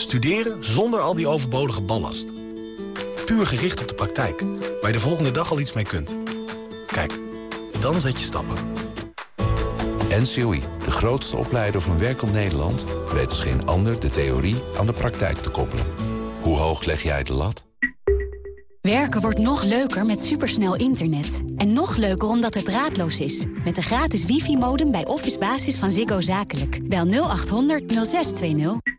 Studeren zonder al die overbodige ballast. Puur gericht op de praktijk, waar je de volgende dag al iets mee kunt. Kijk, dan zet je stappen. NCOI, de grootste opleider van werkend Nederland... weet als geen ander de theorie aan de praktijk te koppelen. Hoe hoog leg jij de lat? Werken wordt nog leuker met supersnel internet. En nog leuker omdat het draadloos is. Met de gratis wifi-modem bij Office Basis van Ziggo Zakelijk. Bel 0800 0620.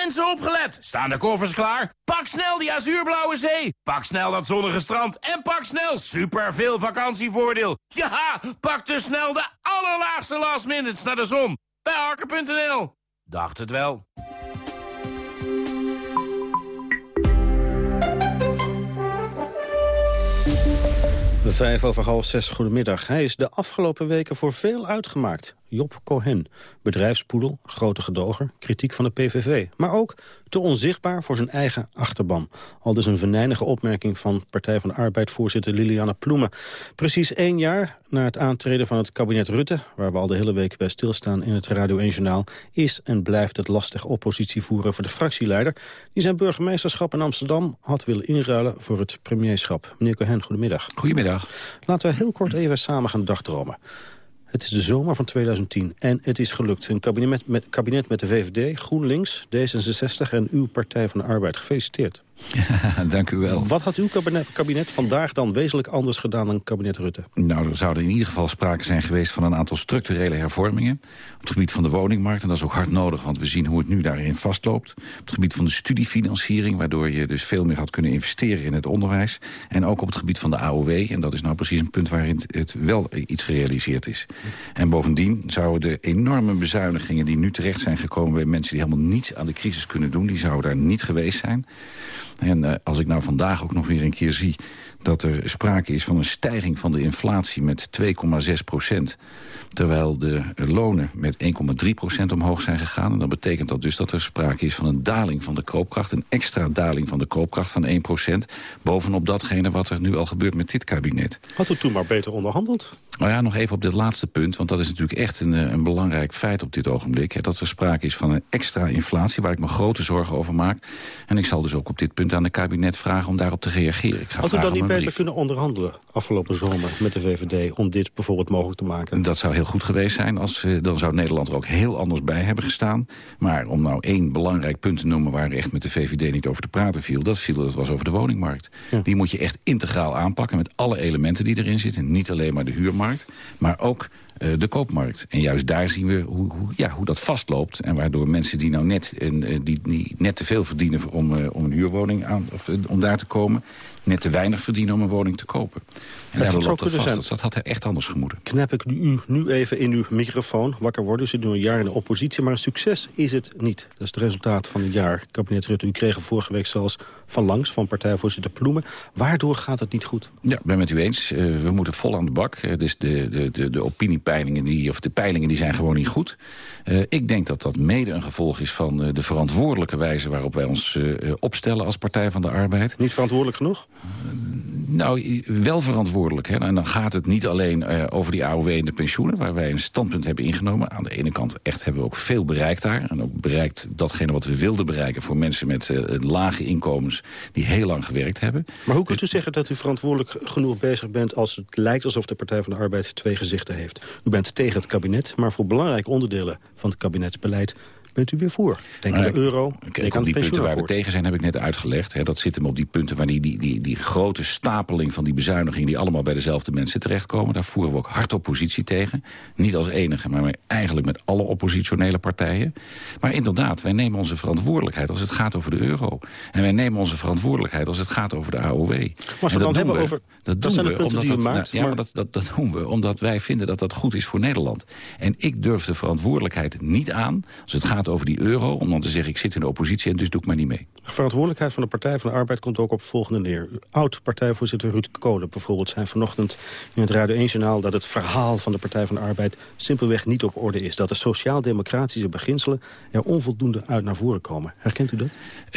Mensen opgelet! Staan de koffers klaar? Pak snel die azuurblauwe zee! Pak snel dat zonnige strand! En pak snel super veel vakantievoordeel! Ja, pak dus snel de allerlaagste last minutes naar de zon! Bij Harker.nl. Dacht het wel. Vijf over half zes, goedemiddag. Hij is de afgelopen weken voor veel uitgemaakt. Job Cohen, bedrijfspoedel, grote gedoger, kritiek van de PVV. Maar ook te onzichtbaar voor zijn eigen achterban. Al dus een venijnige opmerking van Partij van de Arbeid-voorzitter Liliane Ploemen. Precies één jaar na het aantreden van het kabinet Rutte... waar we al de hele week bij stilstaan in het Radio 1-journaal... is en blijft het lastig oppositie voeren voor de fractieleider... die zijn burgemeesterschap in Amsterdam had willen inruilen voor het premierschap. Meneer Cohen, goedemiddag. Goedemiddag. Laten we heel kort even samen gaan dagdromen. Het is de zomer van 2010 en het is gelukt. Een kabinet met, kabinet met de VVD, GroenLinks, D66 en uw Partij van de Arbeid. Gefeliciteerd. Ja, dank u wel. Wat had uw kabinet, kabinet, vandaag dan wezenlijk anders gedaan dan kabinet Rutte? Nou, er zouden in ieder geval sprake zijn geweest van een aantal structurele hervormingen. Op het gebied van de woningmarkt, en dat is ook hard nodig, want we zien hoe het nu daarin vastloopt. Op het gebied van de studiefinanciering, waardoor je dus veel meer had kunnen investeren in het onderwijs. En ook op het gebied van de AOW, en dat is nou precies een punt waarin het wel iets gerealiseerd is. En bovendien zouden de enorme bezuinigingen die nu terecht zijn gekomen bij mensen die helemaal niets aan de crisis kunnen doen, die zouden daar niet geweest zijn. En uh, als ik nou vandaag ook nog weer een keer zie dat er sprake is van een stijging van de inflatie met 2,6 procent. Terwijl de lonen met 1,3 procent omhoog zijn gegaan. En dat betekent dat dus dat er sprake is van een daling van de koopkracht. Een extra daling van de koopkracht van 1 procent. Bovenop datgene wat er nu al gebeurt met dit kabinet. Had u toen maar beter onderhandeld? Nou ja, nog even op dit laatste punt. Want dat is natuurlijk echt een, een belangrijk feit op dit ogenblik. Hè, dat er sprake is van een extra inflatie waar ik me grote zorgen over maak. En ik zal dus ook op dit punt aan het kabinet vragen om daarop te reageren. Ik ga Had u dan niet beter kunnen onderhandelen afgelopen zomer met de VVD... om dit bijvoorbeeld mogelijk te maken? Dat zou heel goed geweest zijn. Als, uh, dan zou Nederland er ook heel anders bij hebben gestaan. Maar om nou één belangrijk punt te noemen... waar echt met de VVD niet over te praten viel... dat, viel, dat was over de woningmarkt. Ja. Die moet je echt integraal aanpakken met alle elementen die erin zitten. Niet alleen maar de huurmarkt, maar ook de koopmarkt. En juist daar zien we hoe, hoe, ja, hoe dat vastloopt. En waardoor mensen die nou net, uh, die, die net te veel verdienen om, uh, om een huurwoning aan, of, om daar te komen net te weinig verdienen om een woning te kopen. En dat, loopt dat vast. zijn. Dat, dat had er echt anders gemoeten. Knap ik u nu even in uw microfoon. Wakker worden, u zit nu een jaar in de oppositie. Maar een succes is het niet. Dat is het resultaat van het jaar. Kabinet Rutte, u kreeg vorige week zelfs van langs... van partijvoorzitter Ploemen. Waardoor gaat het niet goed? Ja, ik ben met u eens. Uh, we moeten vol aan de bak. Dus de, de, de, de opiniepeilingen, die, of de peilingen, die zijn gewoon niet goed. Uh, ik denk dat dat mede een gevolg is van de verantwoordelijke wijze... waarop wij ons opstellen als Partij van de Arbeid. Niet verantwoordelijk genoeg? Nou, wel verantwoordelijk. Hè? En dan gaat het niet alleen over die AOW en de pensioenen... waar wij een standpunt hebben ingenomen. Aan de ene kant echt hebben we ook veel bereikt daar. En ook bereikt datgene wat we wilden bereiken... voor mensen met lage inkomens die heel lang gewerkt hebben. Maar hoe kunt u zeggen dat u verantwoordelijk genoeg bezig bent... als het lijkt alsof de Partij van de Arbeid twee gezichten heeft? U bent tegen het kabinet, maar voor belangrijke onderdelen van het kabinetsbeleid bent u weer voor. Denk aan de euro, Kijk, op die punten waar we tegen zijn heb ik net uitgelegd. Hè, dat zit hem op die punten waar die, die, die, die grote stapeling van die bezuinigingen... die allemaal bij dezelfde mensen terechtkomen. Daar voeren we ook hard oppositie tegen. Niet als enige, maar eigenlijk met alle oppositionele partijen. Maar inderdaad, wij nemen onze verantwoordelijkheid als het gaat over de euro. En wij nemen onze verantwoordelijkheid als het gaat over de AOW. Maar we dat dan doen hebben we- over... Dat, de punten die dat, maakt, nou, ja, maar dat, dat, dat doen we omdat wij vinden dat dat goed is voor Nederland. En ik durf de verantwoordelijkheid niet aan als het gaat over die euro... om dan te zeggen, ik zit in de oppositie en dus doe ik maar niet mee. De verantwoordelijkheid van de Partij van de Arbeid komt ook op het volgende neer. Oud-partijvoorzitter Ruud Kolen bijvoorbeeld zei vanochtend in het Radio 1-journaal... dat het verhaal van de Partij van de Arbeid simpelweg niet op orde is. Dat de sociaal-democratische beginselen er onvoldoende uit naar voren komen. Herkent u dat?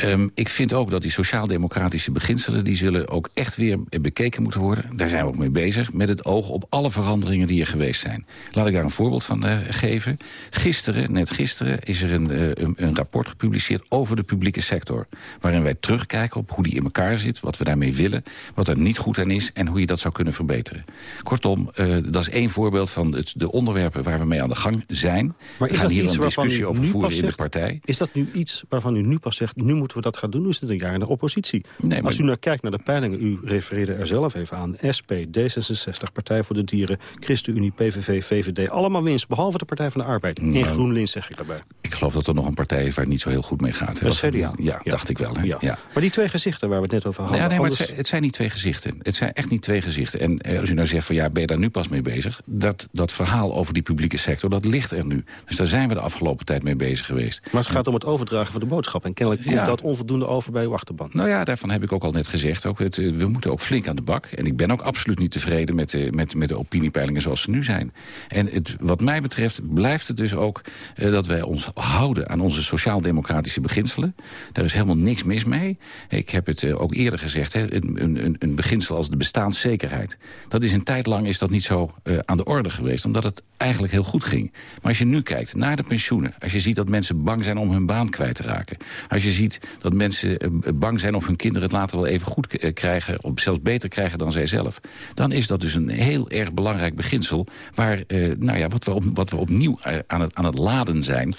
Um, ik vind ook dat die sociaal-democratische beginselen... die zullen ook echt weer bekeken moeten worden. Daar zijn we ook mee bezig. Met het oog op alle veranderingen die er geweest zijn. Laat ik daar een voorbeeld van uh, geven. Gisteren, net gisteren, is er een, uh, een, een rapport gepubliceerd over de publieke sector. Waarin wij terugkijken op hoe die in elkaar zit. Wat we daarmee willen. Wat er niet goed aan is. En hoe je dat zou kunnen verbeteren. Kortom, uh, dat is één voorbeeld van het, de onderwerpen waar we mee aan de gang zijn. Maar is we gaan hier een discussie over voeren in de partij. Is dat nu iets waarvan u nu pas zegt, nu moeten we dat gaan doen? Nu is het een jaar in de oppositie. Nee, maar- Als u naar kijkt naar de peilingen, u refereerde er zelf even aan. SP, D66, Partij voor de Dieren, ChristenUnie, PVV, VVD. Allemaal winst, behalve de Partij van de Arbeid. En Nou, GroenLinks zeg ik daarbij. Ik geloof dat er nog een partij is waar het niet zo heel goed mee gaat. hè. Dat Of- CDA. Ja, dacht ik wel. Hè? Ja. Ja. Maar die twee gezichten waar we het net over hadden... Ja, nee, maar het zijn, het zijn niet twee gezichten. Het zijn echt niet twee gezichten. En eh, als u nou zegt van ja, ben je daar nu pas mee bezig? Dat, dat verhaal over die publieke sector, dat ligt er nu. Dus daar zijn we de afgelopen tijd mee bezig geweest. Maar het gaat om het overdragen van de boodschap. En kennelijk komt Ja. dat onvoldoende over bij uw achterban. Nou ja, daarvan heb ik ook al net gezegd. Ook het, eh, we moeten ook flink aan de bak. En ik ben ook absoluut niet tevreden met de, met, met de opiniepeilingen zoals ze nu zijn. En het, wat mij betreft blijft het dus ook eh, dat wij ons houden aan onze sociaal-democratische beginselen. Daar is helemaal niks mis mee. Ik heb het eh, ook eerder gezegd, hè, een, een, een beginsel als de bestaanszekerheid. Dat is een tijd lang is dat niet zo eh, aan de orde geweest, omdat het eigenlijk heel goed ging. Maar als je nu kijkt naar de pensioenen, als je ziet dat mensen bang zijn om hun baan kwijt te raken, als je ziet dat mensen eh, bang zijn of hun kinderen het later wel even goed krijgen, of zelfs beter krijgen dan zij zelf, dan is dat dus een heel erg belangrijk beginsel waar, nou ja, wat, we wat we opnieuw aan het, aan het laden zijn,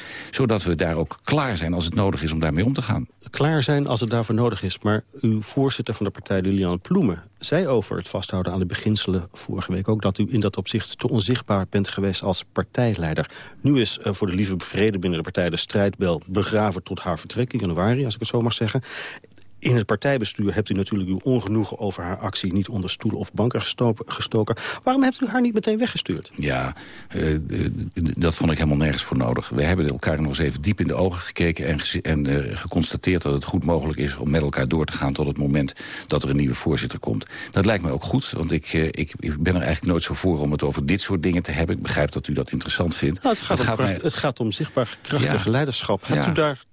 we daar ook klaar zijn als het nodig is om daarmee om te gaan. Klaar zijn als het daarvoor nodig is. Maar uw voorzitter van de partij, Lilian Ploemen... zei over het vasthouden aan de beginselen vorige week ook... dat u in dat opzicht te onzichtbaar bent geweest als partijleider. Nu is eh, voor de lieve vrede binnen de partij de strijdbel begraven tot haar vertrek in januari, als ik het zo mag zeggen. In het partijbestuur hebt u natuurlijk uw ongenoegen over haar actie... niet onder stoelen of banken gestoken. Waarom hebt u haar niet meteen weggestuurd? Ja, eh, eh, dat vond ik helemaal nergens voor nodig. We hebben elkaar nog eens even diep in de ogen gekeken... en, en eh, geconstateerd dat het goed mogelijk is om met elkaar door te gaan... tot het moment dat er een nieuwe voorzitter komt. Dat lijkt me ook goed, want ik, ik, ik ben er eigenlijk nooit zo voor... om het over dit soort dingen te hebben. Ik begrijp dat u dat interessant vindt. Nou, het, gaat om kracht- mij- het gaat om zichtbaar krachtig Ja. leiderschap. Hebt Ja. u daar,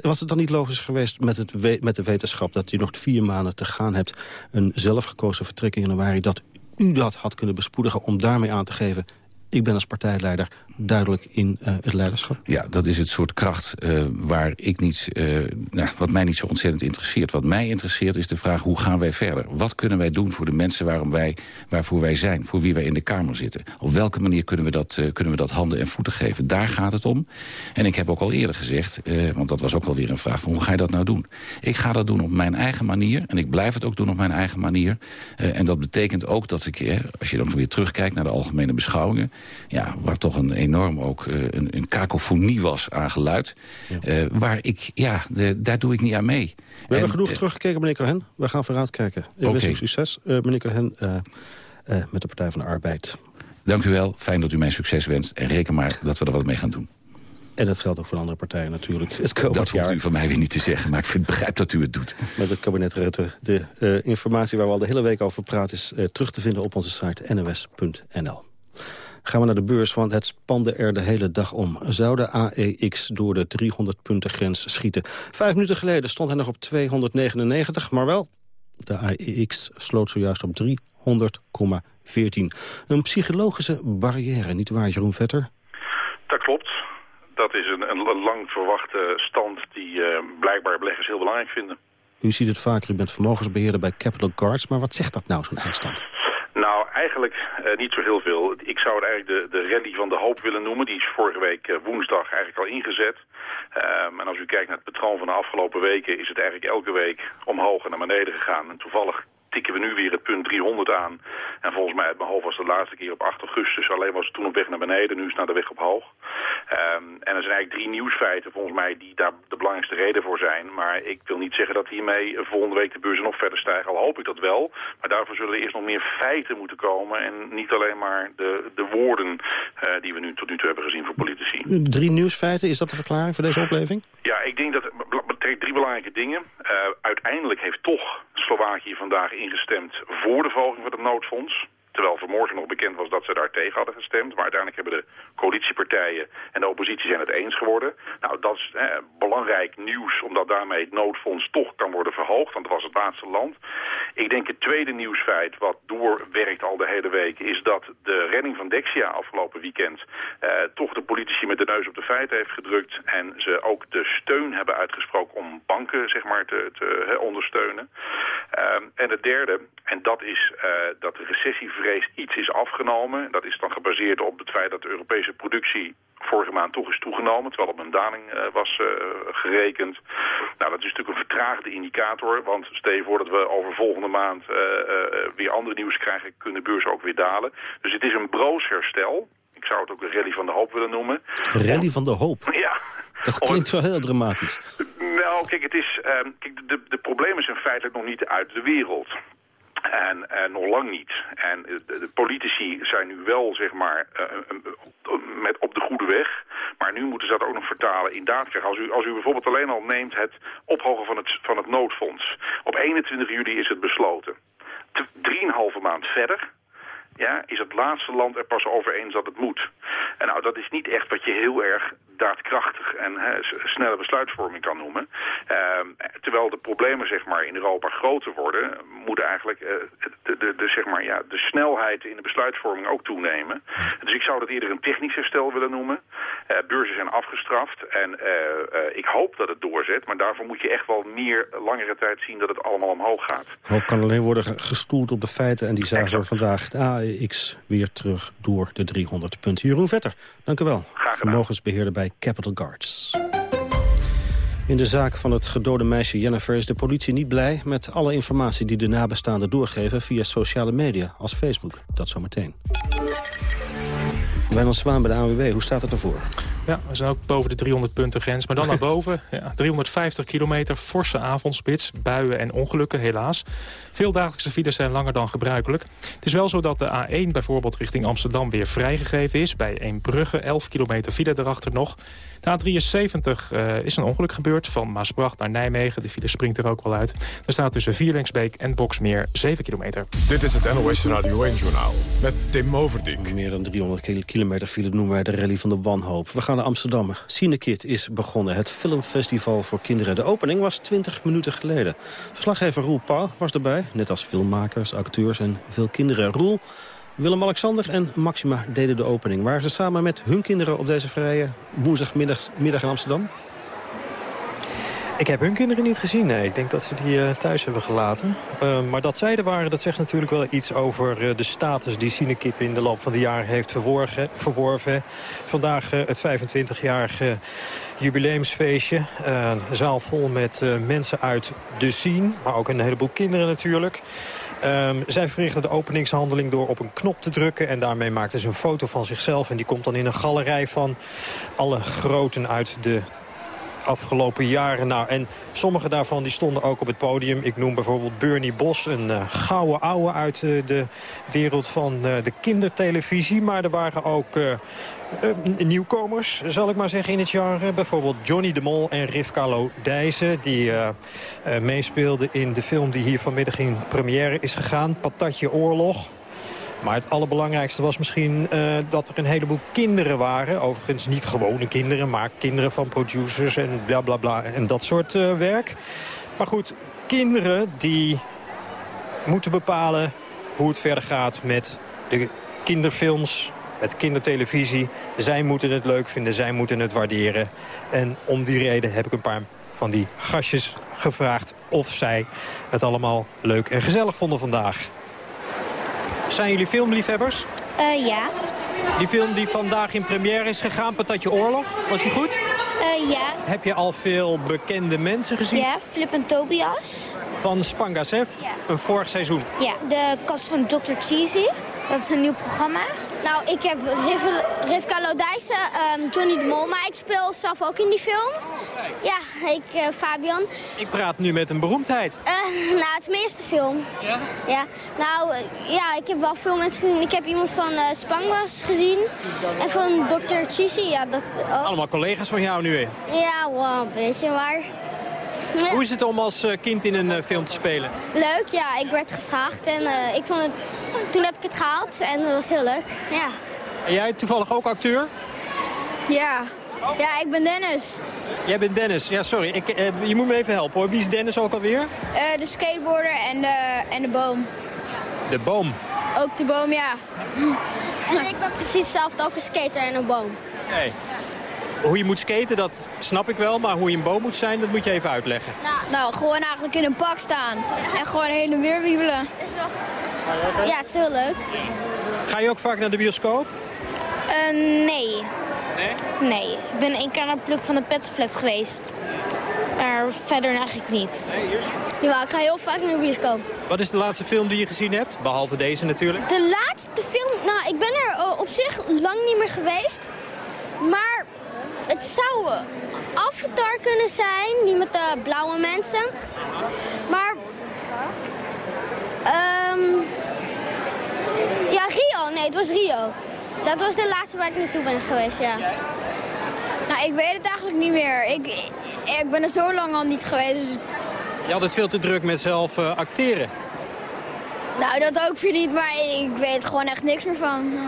was het dan niet logisch geweest met, het met de wetenschap... dat u nog vier maanden te gaan hebt, een zelfgekozen vertrek in januari... dat u dat had kunnen bespoedigen om daarmee aan te geven... ik ben als partijleider duidelijk in eh, het leiderschap? Ja, dat is het soort kracht eh, waar ik niet, eh, nou, wat mij niet zo ontzettend interesseert. Wat mij interesseert is de vraag hoe gaan wij verder? Wat kunnen wij doen voor de mensen waarom wij, waarvoor wij zijn? Voor wie wij in de Kamer zitten? Op welke manier kunnen we dat, kunnen we dat handen en voeten geven? Daar gaat het om. En ik heb ook al eerder gezegd, want dat was ook wel weer een vraag van hoe ga je dat nou doen? Ik ga dat doen op mijn eigen manier en ik blijf het ook doen op mijn eigen manier. En dat betekent ook dat ik, als je dan weer terugkijkt naar de algemene beschouwingen... Ja, waar toch een enorm ook eh, een, een kakofonie was aan geluid... eh, waar ik, ja, de, daar doe ik niet aan mee. We hebben En, genoeg eh, teruggekeken, meneer Cohen. We gaan vooruit kijken. Oké. u succes, meneer Cohen, met de Partij van de Arbeid. Dank u wel, fijn dat u mij succes wenst. En reken maar dat we er wat mee gaan doen. En dat geldt ook voor andere partijen natuurlijk. Het Dat hoeft jaar. u van mij weer niet te zeggen, maar ik vind, begrijp dat u het doet. Met het kabinet Rutte. De informatie waar we al de hele week over praten... is terug te vinden op onze site nos.nl. Gaan we naar de beurs, want het spande er de hele dag om. Zou de AEX door de 300-punten-grens schieten? Vijf minuten geleden stond hij nog op 299, maar wel... de AEX sloot zojuist op 300,14. Een psychologische barrière, niet waar, Jeroen Vetter? Dat klopt. Dat is een, een lang verwachte stand die eh, blijkbaar beleggers heel belangrijk vinden. U ziet het vaker, u bent vermogensbeheerder bij Capital Guards... maar wat zegt dat nou, zo'n eindstand? Nou, eigenlijk eh, niet zo heel veel. Ik zou het eigenlijk de, de rally van de hoop willen noemen. Die is vorige week eh, woensdag eigenlijk al ingezet. Ehm, en als u kijkt naar het patroon van de afgelopen weken... is het eigenlijk elke week omhoog en naar beneden gegaan. En toevallig tikken we nu weer het punt 300 aan. En volgens mij, uit mijn hoofd was de laatste keer op 8 augustus. Alleen was het toen op weg naar beneden, nu is het naar de weg op hoog. Ehm, en er zijn eigenlijk drie nieuwsfeiten volgens mij die daar de belangrijkste reden voor zijn. Maar ik wil niet zeggen dat hiermee volgende week de beurzen nog verder stijgen. Al hoop ik dat wel. Maar daarvoor zullen er eerst nog meer feiten moeten komen. En niet alleen maar de, de woorden uh, die we nu tot nu toe hebben gezien voor politici. Drie nieuwsfeiten, is dat de verklaring voor deze opleving? Ja, ik denk dat drie belangrijke dingen. Uh, uiteindelijk heeft toch Slovakië vandaag ingestemd voor de verhoging van het noodfonds. Terwijl vanmorgen nog bekend was dat ze daar tegen hadden gestemd. Maar uiteindelijk hebben de coalitiepartijen en de oppositie zijn het eens geworden. Nou, dat is eh, belangrijk nieuws, omdat daarmee het noodfonds toch kan worden verhoogd. Want dat was het laatste land. Ik denk het tweede nieuwsfeit, wat doorwerkt al de hele week... is dat de redding van Dexia afgelopen weekend... Eh, toch de politici met de neus op de feiten heeft gedrukt... en ze ook de steun hebben uitgesproken om banken zeg maar, te, te ondersteunen. Uh, en het derde, en dat is uh, dat de iets is afgenomen. Dat is dan gebaseerd op het feit dat de Europese productie vorige maand toch is toegenomen, terwijl op een daling uh, was uh, gerekend. Nou, dat is natuurlijk een vertraagde indicator, want stel je voor dat we over volgende maand uh, weer andere nieuws krijgen, kunnen beurzen ook weer dalen. Dus het is een broos herstel. Ik zou het ook een rally van de hoop willen noemen. Rally van de hoop? Ja. Dat klinkt wel heel dramatisch. Nou, kijk, het is, uh, kijk de, de problemen zijn feitelijk nog niet uit de wereld. En, en nog lang niet. En de, politici zijn nu wel, zeg maar, uh, met op de goede weg. Maar nu moeten ze dat ook nog vertalen in daadkracht. Als u, als u bijvoorbeeld alleen al neemt het ophogen van het, van het noodfonds. Op 21 juli is het besloten. Drieënhalve maand verder ja, is het laatste land er pas over eens dat het moet. En nou, dat is niet echt wat je heel erg daadkrachtig en he, snelle besluitvorming kan noemen. Uh, terwijl de problemen zeg maar, in Europa groter worden, moet eigenlijk uh, de, de, de, zeg maar, ja, de snelheid in de besluitvorming ook toenemen. Dus ik zou dat eerder een technisch herstel willen noemen. Uh, beurzen zijn afgestraft en uh, ik hoop dat het doorzet, maar daarvoor moet je echt wel meer langere tijd zien dat het allemaal omhoog gaat. Hoop kan alleen worden gestoeld op de feiten en die zagen we vandaag de AEX weer terug door de 300 punten. Jeroen Vetter, dank u wel. Vermogensbeheerder bij Capital Guards. In de zaak van het gedode meisje Jennifer is de politie niet blij... met alle informatie die de nabestaanden doorgeven via sociale media als Facebook. Dat zometeen. Wijnand Zwaan bij de ANWB, hoe staat het ervoor? Ja, we zijn ook boven de 300 punten grens. Maar dan naar boven. Ja, 350 kilometer, forse avondspits, buien en ongelukken helaas. Veel dagelijkse files zijn langer dan gebruikelijk. Het is wel zo dat de A1 bijvoorbeeld richting Amsterdam weer vrijgegeven is. Bij Eembrugge, 11 kilometer file erachter nog. De A73 uh, is een ongeluk gebeurd van Maasbracht naar Nijmegen. De file springt er ook wel uit. Er staat tussen Vierlengsbeek en Boksmeer 7 kilometer. Dit is het NOS Radio 1-journaal met Tim Overdijk. Meer dan 300 kilometer file noemen wij de rally van de wanhoop. We gaan naar Amsterdam. Cinekit is begonnen, het filmfestival voor kinderen. De opening was 20 minuten geleden. Verslaggever Roel Paul was erbij, net als filmmakers, acteurs en veel kinderen. Roel, Willem-Alexander en Maxima deden de opening. Waren ze samen met hun kinderen op deze vrije woensdagmiddag middag in Amsterdam? Ik heb hun kinderen niet gezien, nee. Ik denk dat ze die uh, thuis hebben gelaten. Uh, maar dat zij er waren, dat zegt natuurlijk wel iets over uh, de status... die Cinekit in de loop van de jaren heeft verworven. Vandaag het 25-jarige jubileumsfeestje. een zaal vol met mensen uit de scene, maar ook een heleboel kinderen natuurlijk. Um, zij verrichten de openingshandeling door op een knop te drukken... en daarmee maakten ze een foto van zichzelf... en die komt dan in een galerij van alle groten uit de afgelopen jaren. En sommige daarvan die stonden ook op het podium. Ik noem bijvoorbeeld Bernie Bos, een uh, gouden ouwe uit uh, de wereld van uh, de kindertelevisie. Maar er waren ook nieuwkomers, zal ik maar zeggen, in het jaar. bijvoorbeeld Johnny de Mol en Rivka Lodijzen... die meespeelden in de film die hier vanmiddag in première is gegaan. Patatje Oorlog. Maar het allerbelangrijkste was misschien uh, dat er een heleboel kinderen waren. Overigens niet gewone kinderen, maar kinderen van producers en bla bla bla en dat soort uh, werk. Maar goed, kinderen die moeten bepalen hoe het verder gaat met de kinderfilms, met kindertelevisie. Zij moeten het leuk vinden, zij moeten het waarderen. En om die reden heb ik een paar van die gastjes gevraagd of zij het allemaal leuk en gezellig vonden vandaag. Zijn jullie filmliefhebbers? Uh, ja. Die film die vandaag in première is gegaan, Patatje Oorlog, was die goed? Eh, ja. Heb je al veel bekende mensen gezien? Ja, Flip en Tobias. Van Spangasev, Ja. een vorig seizoen. Ja, de kast van Dr. Cheesy. Dat is een nieuw programma. Nou, ik heb Riv- Rivka Lodijsen, ehm, Johnny de Mol, maar ik speel zelf ook in die film. Ja, ik, eh, Fabian. Ik praat nu met een beroemdheid. Eh, nou, het is mijn eerste film. Ja? Ja, nou, ja, ik heb wel veel mensen gezien. Ik heb iemand van eh Spangas gezien en van Dr. Cheesy, ja, dat ook. Allemaal collega's van jou nu. hè? Ja, wel een beetje, maar... Ja. Hoe is het om als eh, kind in een eh, film te spelen? Leuk, ja, ik werd gevraagd en eh, ik vond het... Toen heb ik het gehaald en dat was heel leuk, ja. En jij toevallig ook acteur? Ja, ja ik ben Dennis. Jij bent Dennis. Ja, sorry. Ik, eh, je moet me even helpen hoor. Wie is Dennis ook alweer? Eh, de skateboarder en de, en de boom. De boom. Ook de boom, ja. En ik ben precies hetzelfde, ook een skater en een boom. Nee. Hoe je moet skaten, dat snap ik wel. Maar hoe je een boom moet zijn, dat moet je even uitleggen. Nou, nou gewoon eigenlijk in een pak staan. En gewoon heen en weer wiebelen. Ja, het is heel leuk. Ga je ook vaak naar de bioscoop? Eh, nee. Nee? Nee. Ik ben één keer naar het pluk van de petflat geweest. Maar verder eigenlijk niet. Ja, ik ga heel vaak naar de bioscoop. Wat is de laatste film die je gezien hebt? Behalve deze natuurlijk. De laatste film, nou, ik ben er eh, op zich lang niet meer geweest. Maar het zou Avatar kunnen zijn, die met de blauwe mensen. Maar, ehm ja, Rio, nee, het was Rio. Dat was de laatste waar ik naartoe ben geweest, ja. Nou, ik weet het eigenlijk niet meer. Ik, ik ben er zo lang al niet geweest. Dus, Je had het veel te druk met zelf eh, acteren. nou, dat ook weer niet, maar ik weet gewoon echt niks meer van.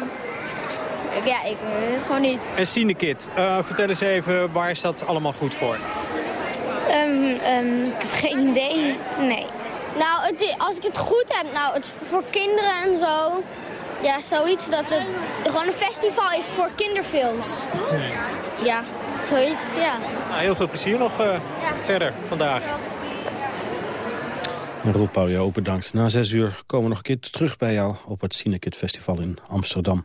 Ja, ik weet het gewoon niet. En Cinekit, eh vertel eens even, waar is dat allemaal goed voor? Ehm, ehm, ik heb geen idee. Nee. Nou, het, als ik het goed heb, nou, het is voor kinderen en zo. Ja, zoiets dat het gewoon een festival is voor kinderfilms. Ja, zoiets, ja. Nou, heel veel plezier nog eh, verder vandaag. Roel Pauw, jou ook bedankt. Na zes uur komen we nog een keer terug bij jou op het Cinekit Festival in Amsterdam.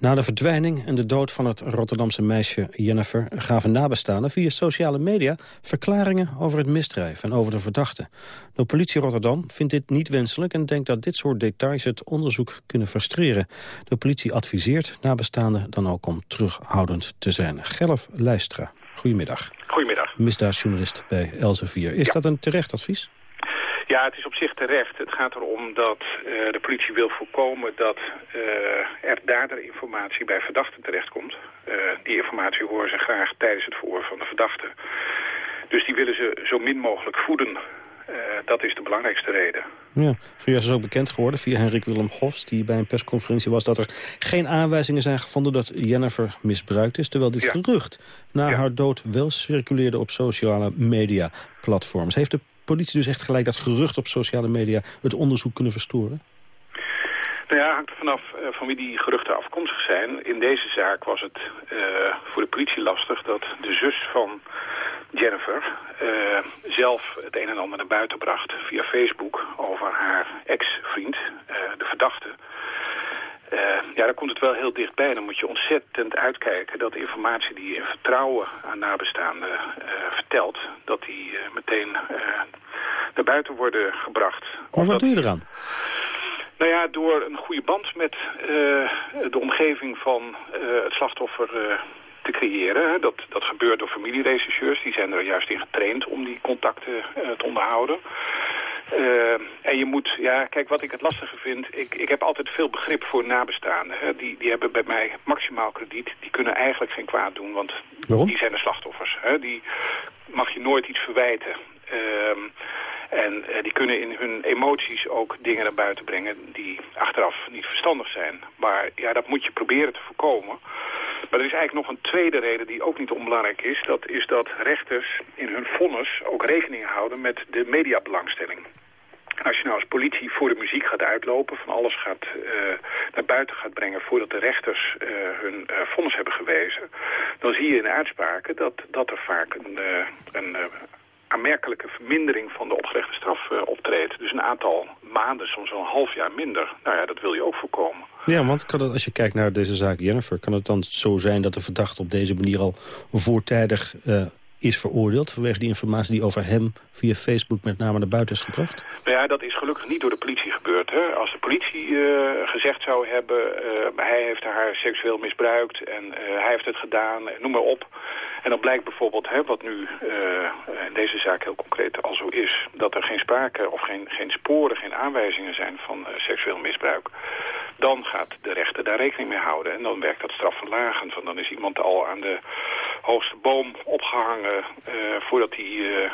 Na de verdwijning en de dood van het Rotterdamse meisje Jennifer... gaven nabestaanden via sociale media verklaringen over het misdrijf en over de verdachte. De politie Rotterdam vindt dit niet wenselijk... en denkt dat dit soort details het onderzoek kunnen frustreren. De politie adviseert nabestaanden dan ook om terughoudend te zijn. Gelf Lijstra, goedemiddag. Goedemiddag. Misdaadjournalist bij Elsevier. Is dat een terecht advies? Ja, het is op zich terecht. Het gaat erom dat eh, de politie wil voorkomen dat eh, er daderinformatie bij verdachten terechtkomt. Eh, die informatie horen ze graag tijdens het verhoor van de verdachte. Dus die willen ze zo min mogelijk voeden. Dat is de belangrijkste reden. Ja, zojuist is ook bekend geworden via Henrik Willem Hofs... die bij een persconferentie was dat er geen aanwijzingen zijn gevonden... dat Jennifer misbruikt is, terwijl dit gerucht na haar dood wel circuleerde op sociale media platforms. Heeft de politie dus echt gelijk dat gerucht op sociale media het onderzoek kunnen verstoren? Nou ja, hangt er vanaf eh, van wie die geruchten afkomstig zijn. In deze zaak was het eh, voor de politie lastig dat de zus van Jennifer eh, zelf het een en ander naar buiten bracht via Facebook over haar ex-vriend, de verdachte. Eh, ja, daar komt het wel heel dichtbij. Dan moet je ontzettend uitkijken dat de informatie die je in vertrouwen aan nabestaanden eh, vertelt, dat die eh, meteen naar buiten worden gebracht. Maar wat doe je eraan? Nou ja, door een goede band met de omgeving van het slachtoffer te creëren. Dat, dat gebeurt door familieregisseurs. Die zijn er juist in getraind om die contacten te onderhouden. Eh, en je moet, ja, kijk, wat ik het lastige vind, ik, ik heb altijd veel begrip voor nabestaanden. Hè. Die, die hebben bij mij maximaal krediet. Die kunnen eigenlijk geen kwaad doen, want Waarom? die zijn de slachtoffers. Hè. Die mag je nooit iets verwijten. Ehm, en eh, die kunnen in hun emoties ook dingen naar buiten brengen die achteraf niet verstandig zijn. Maar ja, dat moet je proberen te voorkomen. Maar er is eigenlijk nog een tweede reden die ook niet onbelangrijk is. Dat is dat rechters in hun vonnis ook rekening houden met de mediabelangstelling. Als je nou als politie voor de muziek gaat uitlopen, van alles gaat eh, naar buiten gaat brengen voordat de rechters eh, hun eh, vonnis hebben gewezen, dan zie je in uitspraken dat, dat er vaak een, een aanmerkelijke vermindering van de opgelegde straf uh, optreedt. Dus een aantal maanden, soms wel een half jaar minder. Nou ja, dat wil je ook voorkomen. Ja, want als je kijkt naar deze zaak Jennifer... kan het dan zo zijn dat de verdachte op deze manier al voortijdig uh, is veroordeeld... vanwege die informatie die over hem via Facebook met name naar buiten is gebracht? Nou ja, dat is gelukkig niet door de politie gebeurd. Hè. Als de politie uh, gezegd zou hebben... Uh, hij heeft haar seksueel misbruikt en uh, hij heeft het gedaan, noem maar op... En dan blijkt bijvoorbeeld, hè, wat nu in deze zaak heel concreet al zo is... dat er geen sprake of geen, geen sporen, geen aanwijzingen zijn van seksueel misbruik... dan gaat de rechter daar rekening mee houden. En dan werkt dat strafverlagend. Want dan is iemand al aan de hoogste boom opgehangen uh, voordat hij uh, uh,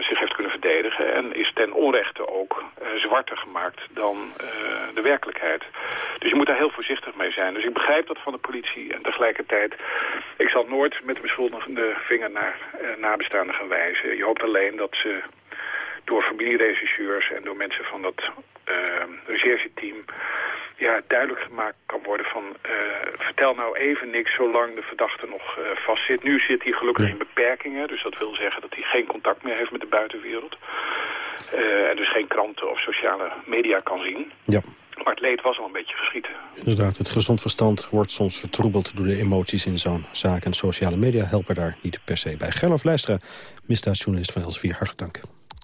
zich heeft kunnen verdedigen. En is ten onrechte ook zwarter gemaakt dan de werkelijkheid. Dus je moet daar heel voorzichtig mee zijn. Dus ik begrijp dat van de politie en tegelijkertijd... ik zal nooit met de beschuldigende vinger naar nabestaanden gaan wijzen. Je hoopt alleen dat ze door familieregisseurs en door mensen van dat uh, rechercheteam ja, duidelijk gemaakt kan worden van... Uh, vertel nou even niks zolang de verdachte nog uh, vastzit. Nu zit hij gelukkig in beperkingen. Dus dat wil zeggen dat hij geen contact meer heeft met de buitenwereld. Uh, en dus geen kranten of sociale media kan zien. Ja. Maar het leed was al een beetje geschieten. Inderdaad, het gezond verstand wordt soms vertroebeld door de emoties in zo'n zaak. En sociale media helpen daar niet per se bij. Gerlof Leistra, misdaadjournalist van Elsevier, hartelijk dank.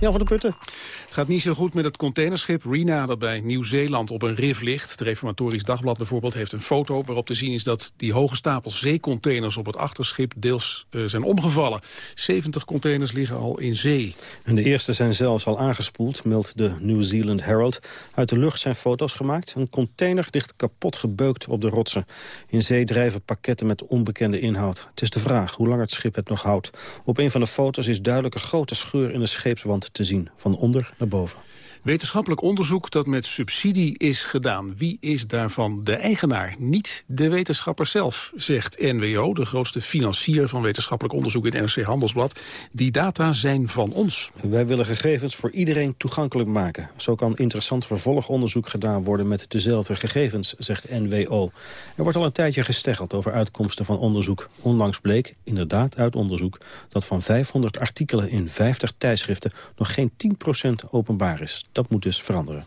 Jan van der Putten. Het gaat niet zo goed met het containerschip Rina dat bij Nieuw-Zeeland op een rif ligt. Het Reformatorisch Dagblad bijvoorbeeld heeft een foto waarop te zien is dat die hoge stapels zeecontainers op het achterschip deels uh, zijn omgevallen. 70 containers liggen al in zee. En de eerste zijn zelfs al aangespoeld, meldt de New Zealand Herald. Uit de lucht zijn foto's gemaakt. Een container ligt kapot gebeukt op de rotsen. In zee drijven pakketten met onbekende inhoud. Het is de vraag hoe lang het schip het nog houdt. Op een van de foto's is duidelijk een grote scheur in de scheepswand te zien. Van onder naar boven. Wetenschappelijk onderzoek dat met subsidie is gedaan. Wie is daarvan de eigenaar? Niet de wetenschapper zelf, zegt NWO, de grootste financier van wetenschappelijk onderzoek in NRC Handelsblad. Die data zijn van ons. Wij willen gegevens voor iedereen toegankelijk maken. Zo kan interessant vervolgonderzoek gedaan worden met dezelfde gegevens, zegt NWO. Er wordt al een tijdje gesteggeld over uitkomsten van onderzoek. Onlangs bleek, inderdaad uit onderzoek, dat van 500 artikelen in 50 tijdschriften nog geen 10% openbaar is. Dat moet dus veranderen.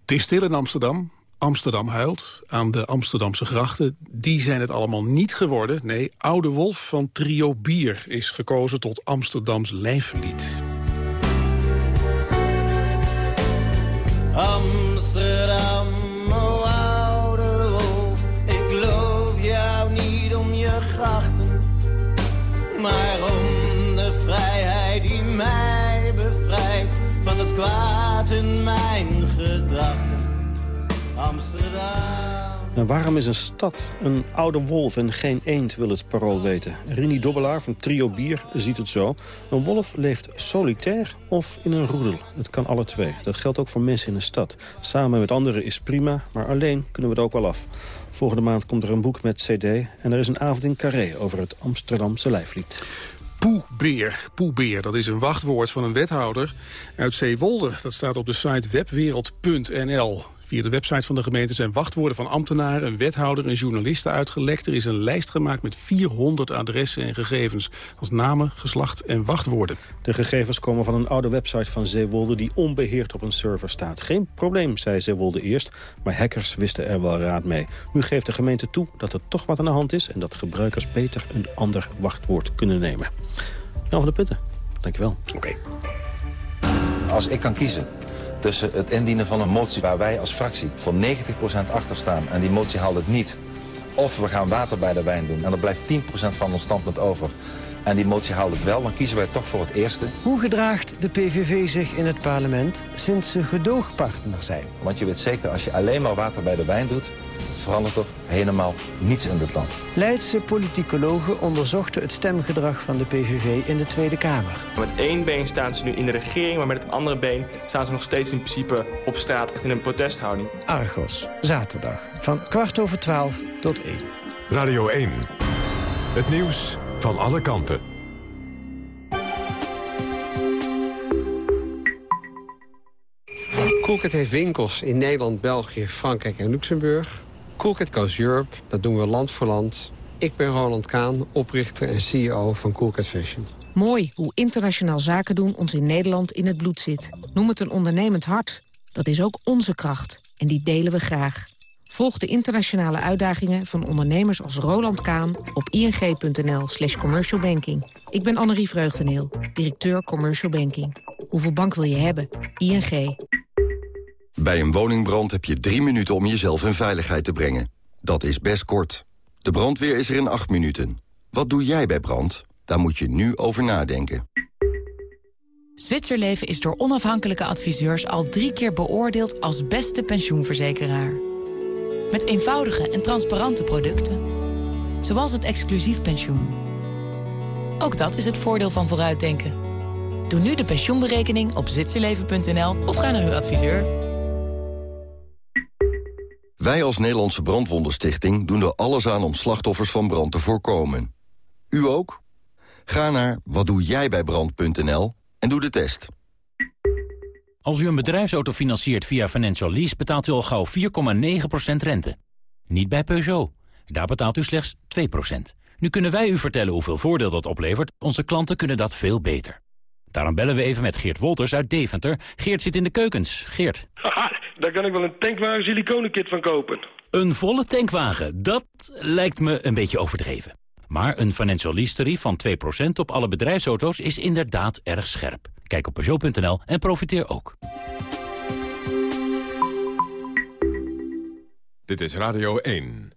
Het is stil in Amsterdam. Amsterdam huilt aan de Amsterdamse grachten. Die zijn het allemaal niet geworden. Nee, Oude Wolf van Trio Bier is gekozen tot Amsterdams lijflied. Amsterdam, oh oude wolf, ik geloof jou niet om je grachten, maar om de vrijheid die mij bevrijdt van het kwaad in mijn gedachten. Amsterdam. Nou, waarom is een stad een oude wolf en geen eend, wil het parool weten. Rini Dobbelaar van Trio Bier ziet het zo. Een wolf leeft solitair of in een roedel. Het kan alle twee. Dat geldt ook voor mensen in een stad. Samen met anderen is prima, maar alleen kunnen we het ook wel af. Volgende maand komt er een boek met cd en er is een avond in Carré over het Amsterdamse lijflied. Poebeer. Poebeer, dat is een wachtwoord van een wethouder uit Zeewolde. Dat staat op de site webwereld.nl. Via de website van de gemeente zijn wachtwoorden van ambtenaren, een wethouder en journalisten uitgelekt. Er is een lijst gemaakt met 400 adressen en gegevens als namen, geslacht en wachtwoorden. De gegevens komen van een oude website van Zeewolde die onbeheerd op een server staat. Geen probleem, zei Zeewolde eerst, maar hackers wisten er wel raad mee. Nu geeft de gemeente toe dat er toch wat aan de hand is en dat gebruikers beter een ander wachtwoord kunnen nemen. Jan van de Putten, dankjewel. Oké. Als ik kan kiezen tussen het indienen van een motie waar wij als fractie voor 90% achter staan en die motie haalt het niet. Of we gaan water bij de wijn doen en er blijft 10% van ons standpunt over. En die motie haalt het wel, dan kiezen wij toch voor het eerste. Hoe gedraagt de PVV zich in het parlement sinds ze gedoogpartner zijn? Want je weet zeker, als je alleen maar water bij de wijn doet... verandert er helemaal niets in dit land. Leidse politicologen onderzochten het stemgedrag van de PVV in de Tweede Kamer. Met één been staan ze nu in de regering, maar met het andere been staan ze nog steeds in principe op straat, echt in een protesthouding. Argos, zaterdag, van kwart over twaalf tot één. Radio 1, het nieuws van alle kanten. Coolcat heeft winkels in Nederland, België, Frankrijk en Luxemburg. Coolcat Goes Europe, dat doen we land voor land. Ik ben Roland Kaan, oprichter en CEO van Coolcat Fashion. Mooi hoe internationaal zaken doen ons in Nederland in het bloed zit. Noem het een ondernemend hart. Dat is ook onze kracht. En die delen we graag. Volg de internationale uitdagingen van ondernemers als Roland Kaan... op ing.nl slash commercialbanking. Ik ben Annerie Vreugdeneel, directeur Commercial Banking. Hoeveel bank wil je hebben? ING. Bij een woningbrand heb je drie minuten om jezelf in veiligheid te brengen. Dat is best kort. De brandweer is er in acht minuten. Wat doe jij bij brand? Daar moet je nu over nadenken. Zwitserleven is door onafhankelijke adviseurs al drie keer beoordeeld als beste pensioenverzekeraar. Met eenvoudige en transparante producten. Zoals het exclusief pensioen. Ook dat is het voordeel van vooruitdenken. Doe nu de pensioenberekening op zwitserleven.nl of ga naar uw adviseur. Wij als Nederlandse Brandwondenstichting doen er alles aan om slachtoffers van brand te voorkomen. U ook? Ga naar watdoejijbijbrand.nl en doe de test. Als u een bedrijfsauto financiert via Financial Lease... betaalt u al gauw 4,9% rente. Niet bij Peugeot. Daar betaalt u slechts 2%. Nu kunnen wij u vertellen hoeveel voordeel dat oplevert. Onze klanten kunnen dat veel beter. Daarom bellen we even met Geert Wolters uit Deventer. Geert zit in de keukens. Geert. Haha, daar kan ik wel een tankwagen siliconenkit van kopen. Een volle tankwagen, dat lijkt me een beetje overdreven. Maar een financial lease tarief van 2% op alle bedrijfsauto's is inderdaad erg scherp. Kijk op Peugeot.nl en profiteer ook. Dit is Radio 1.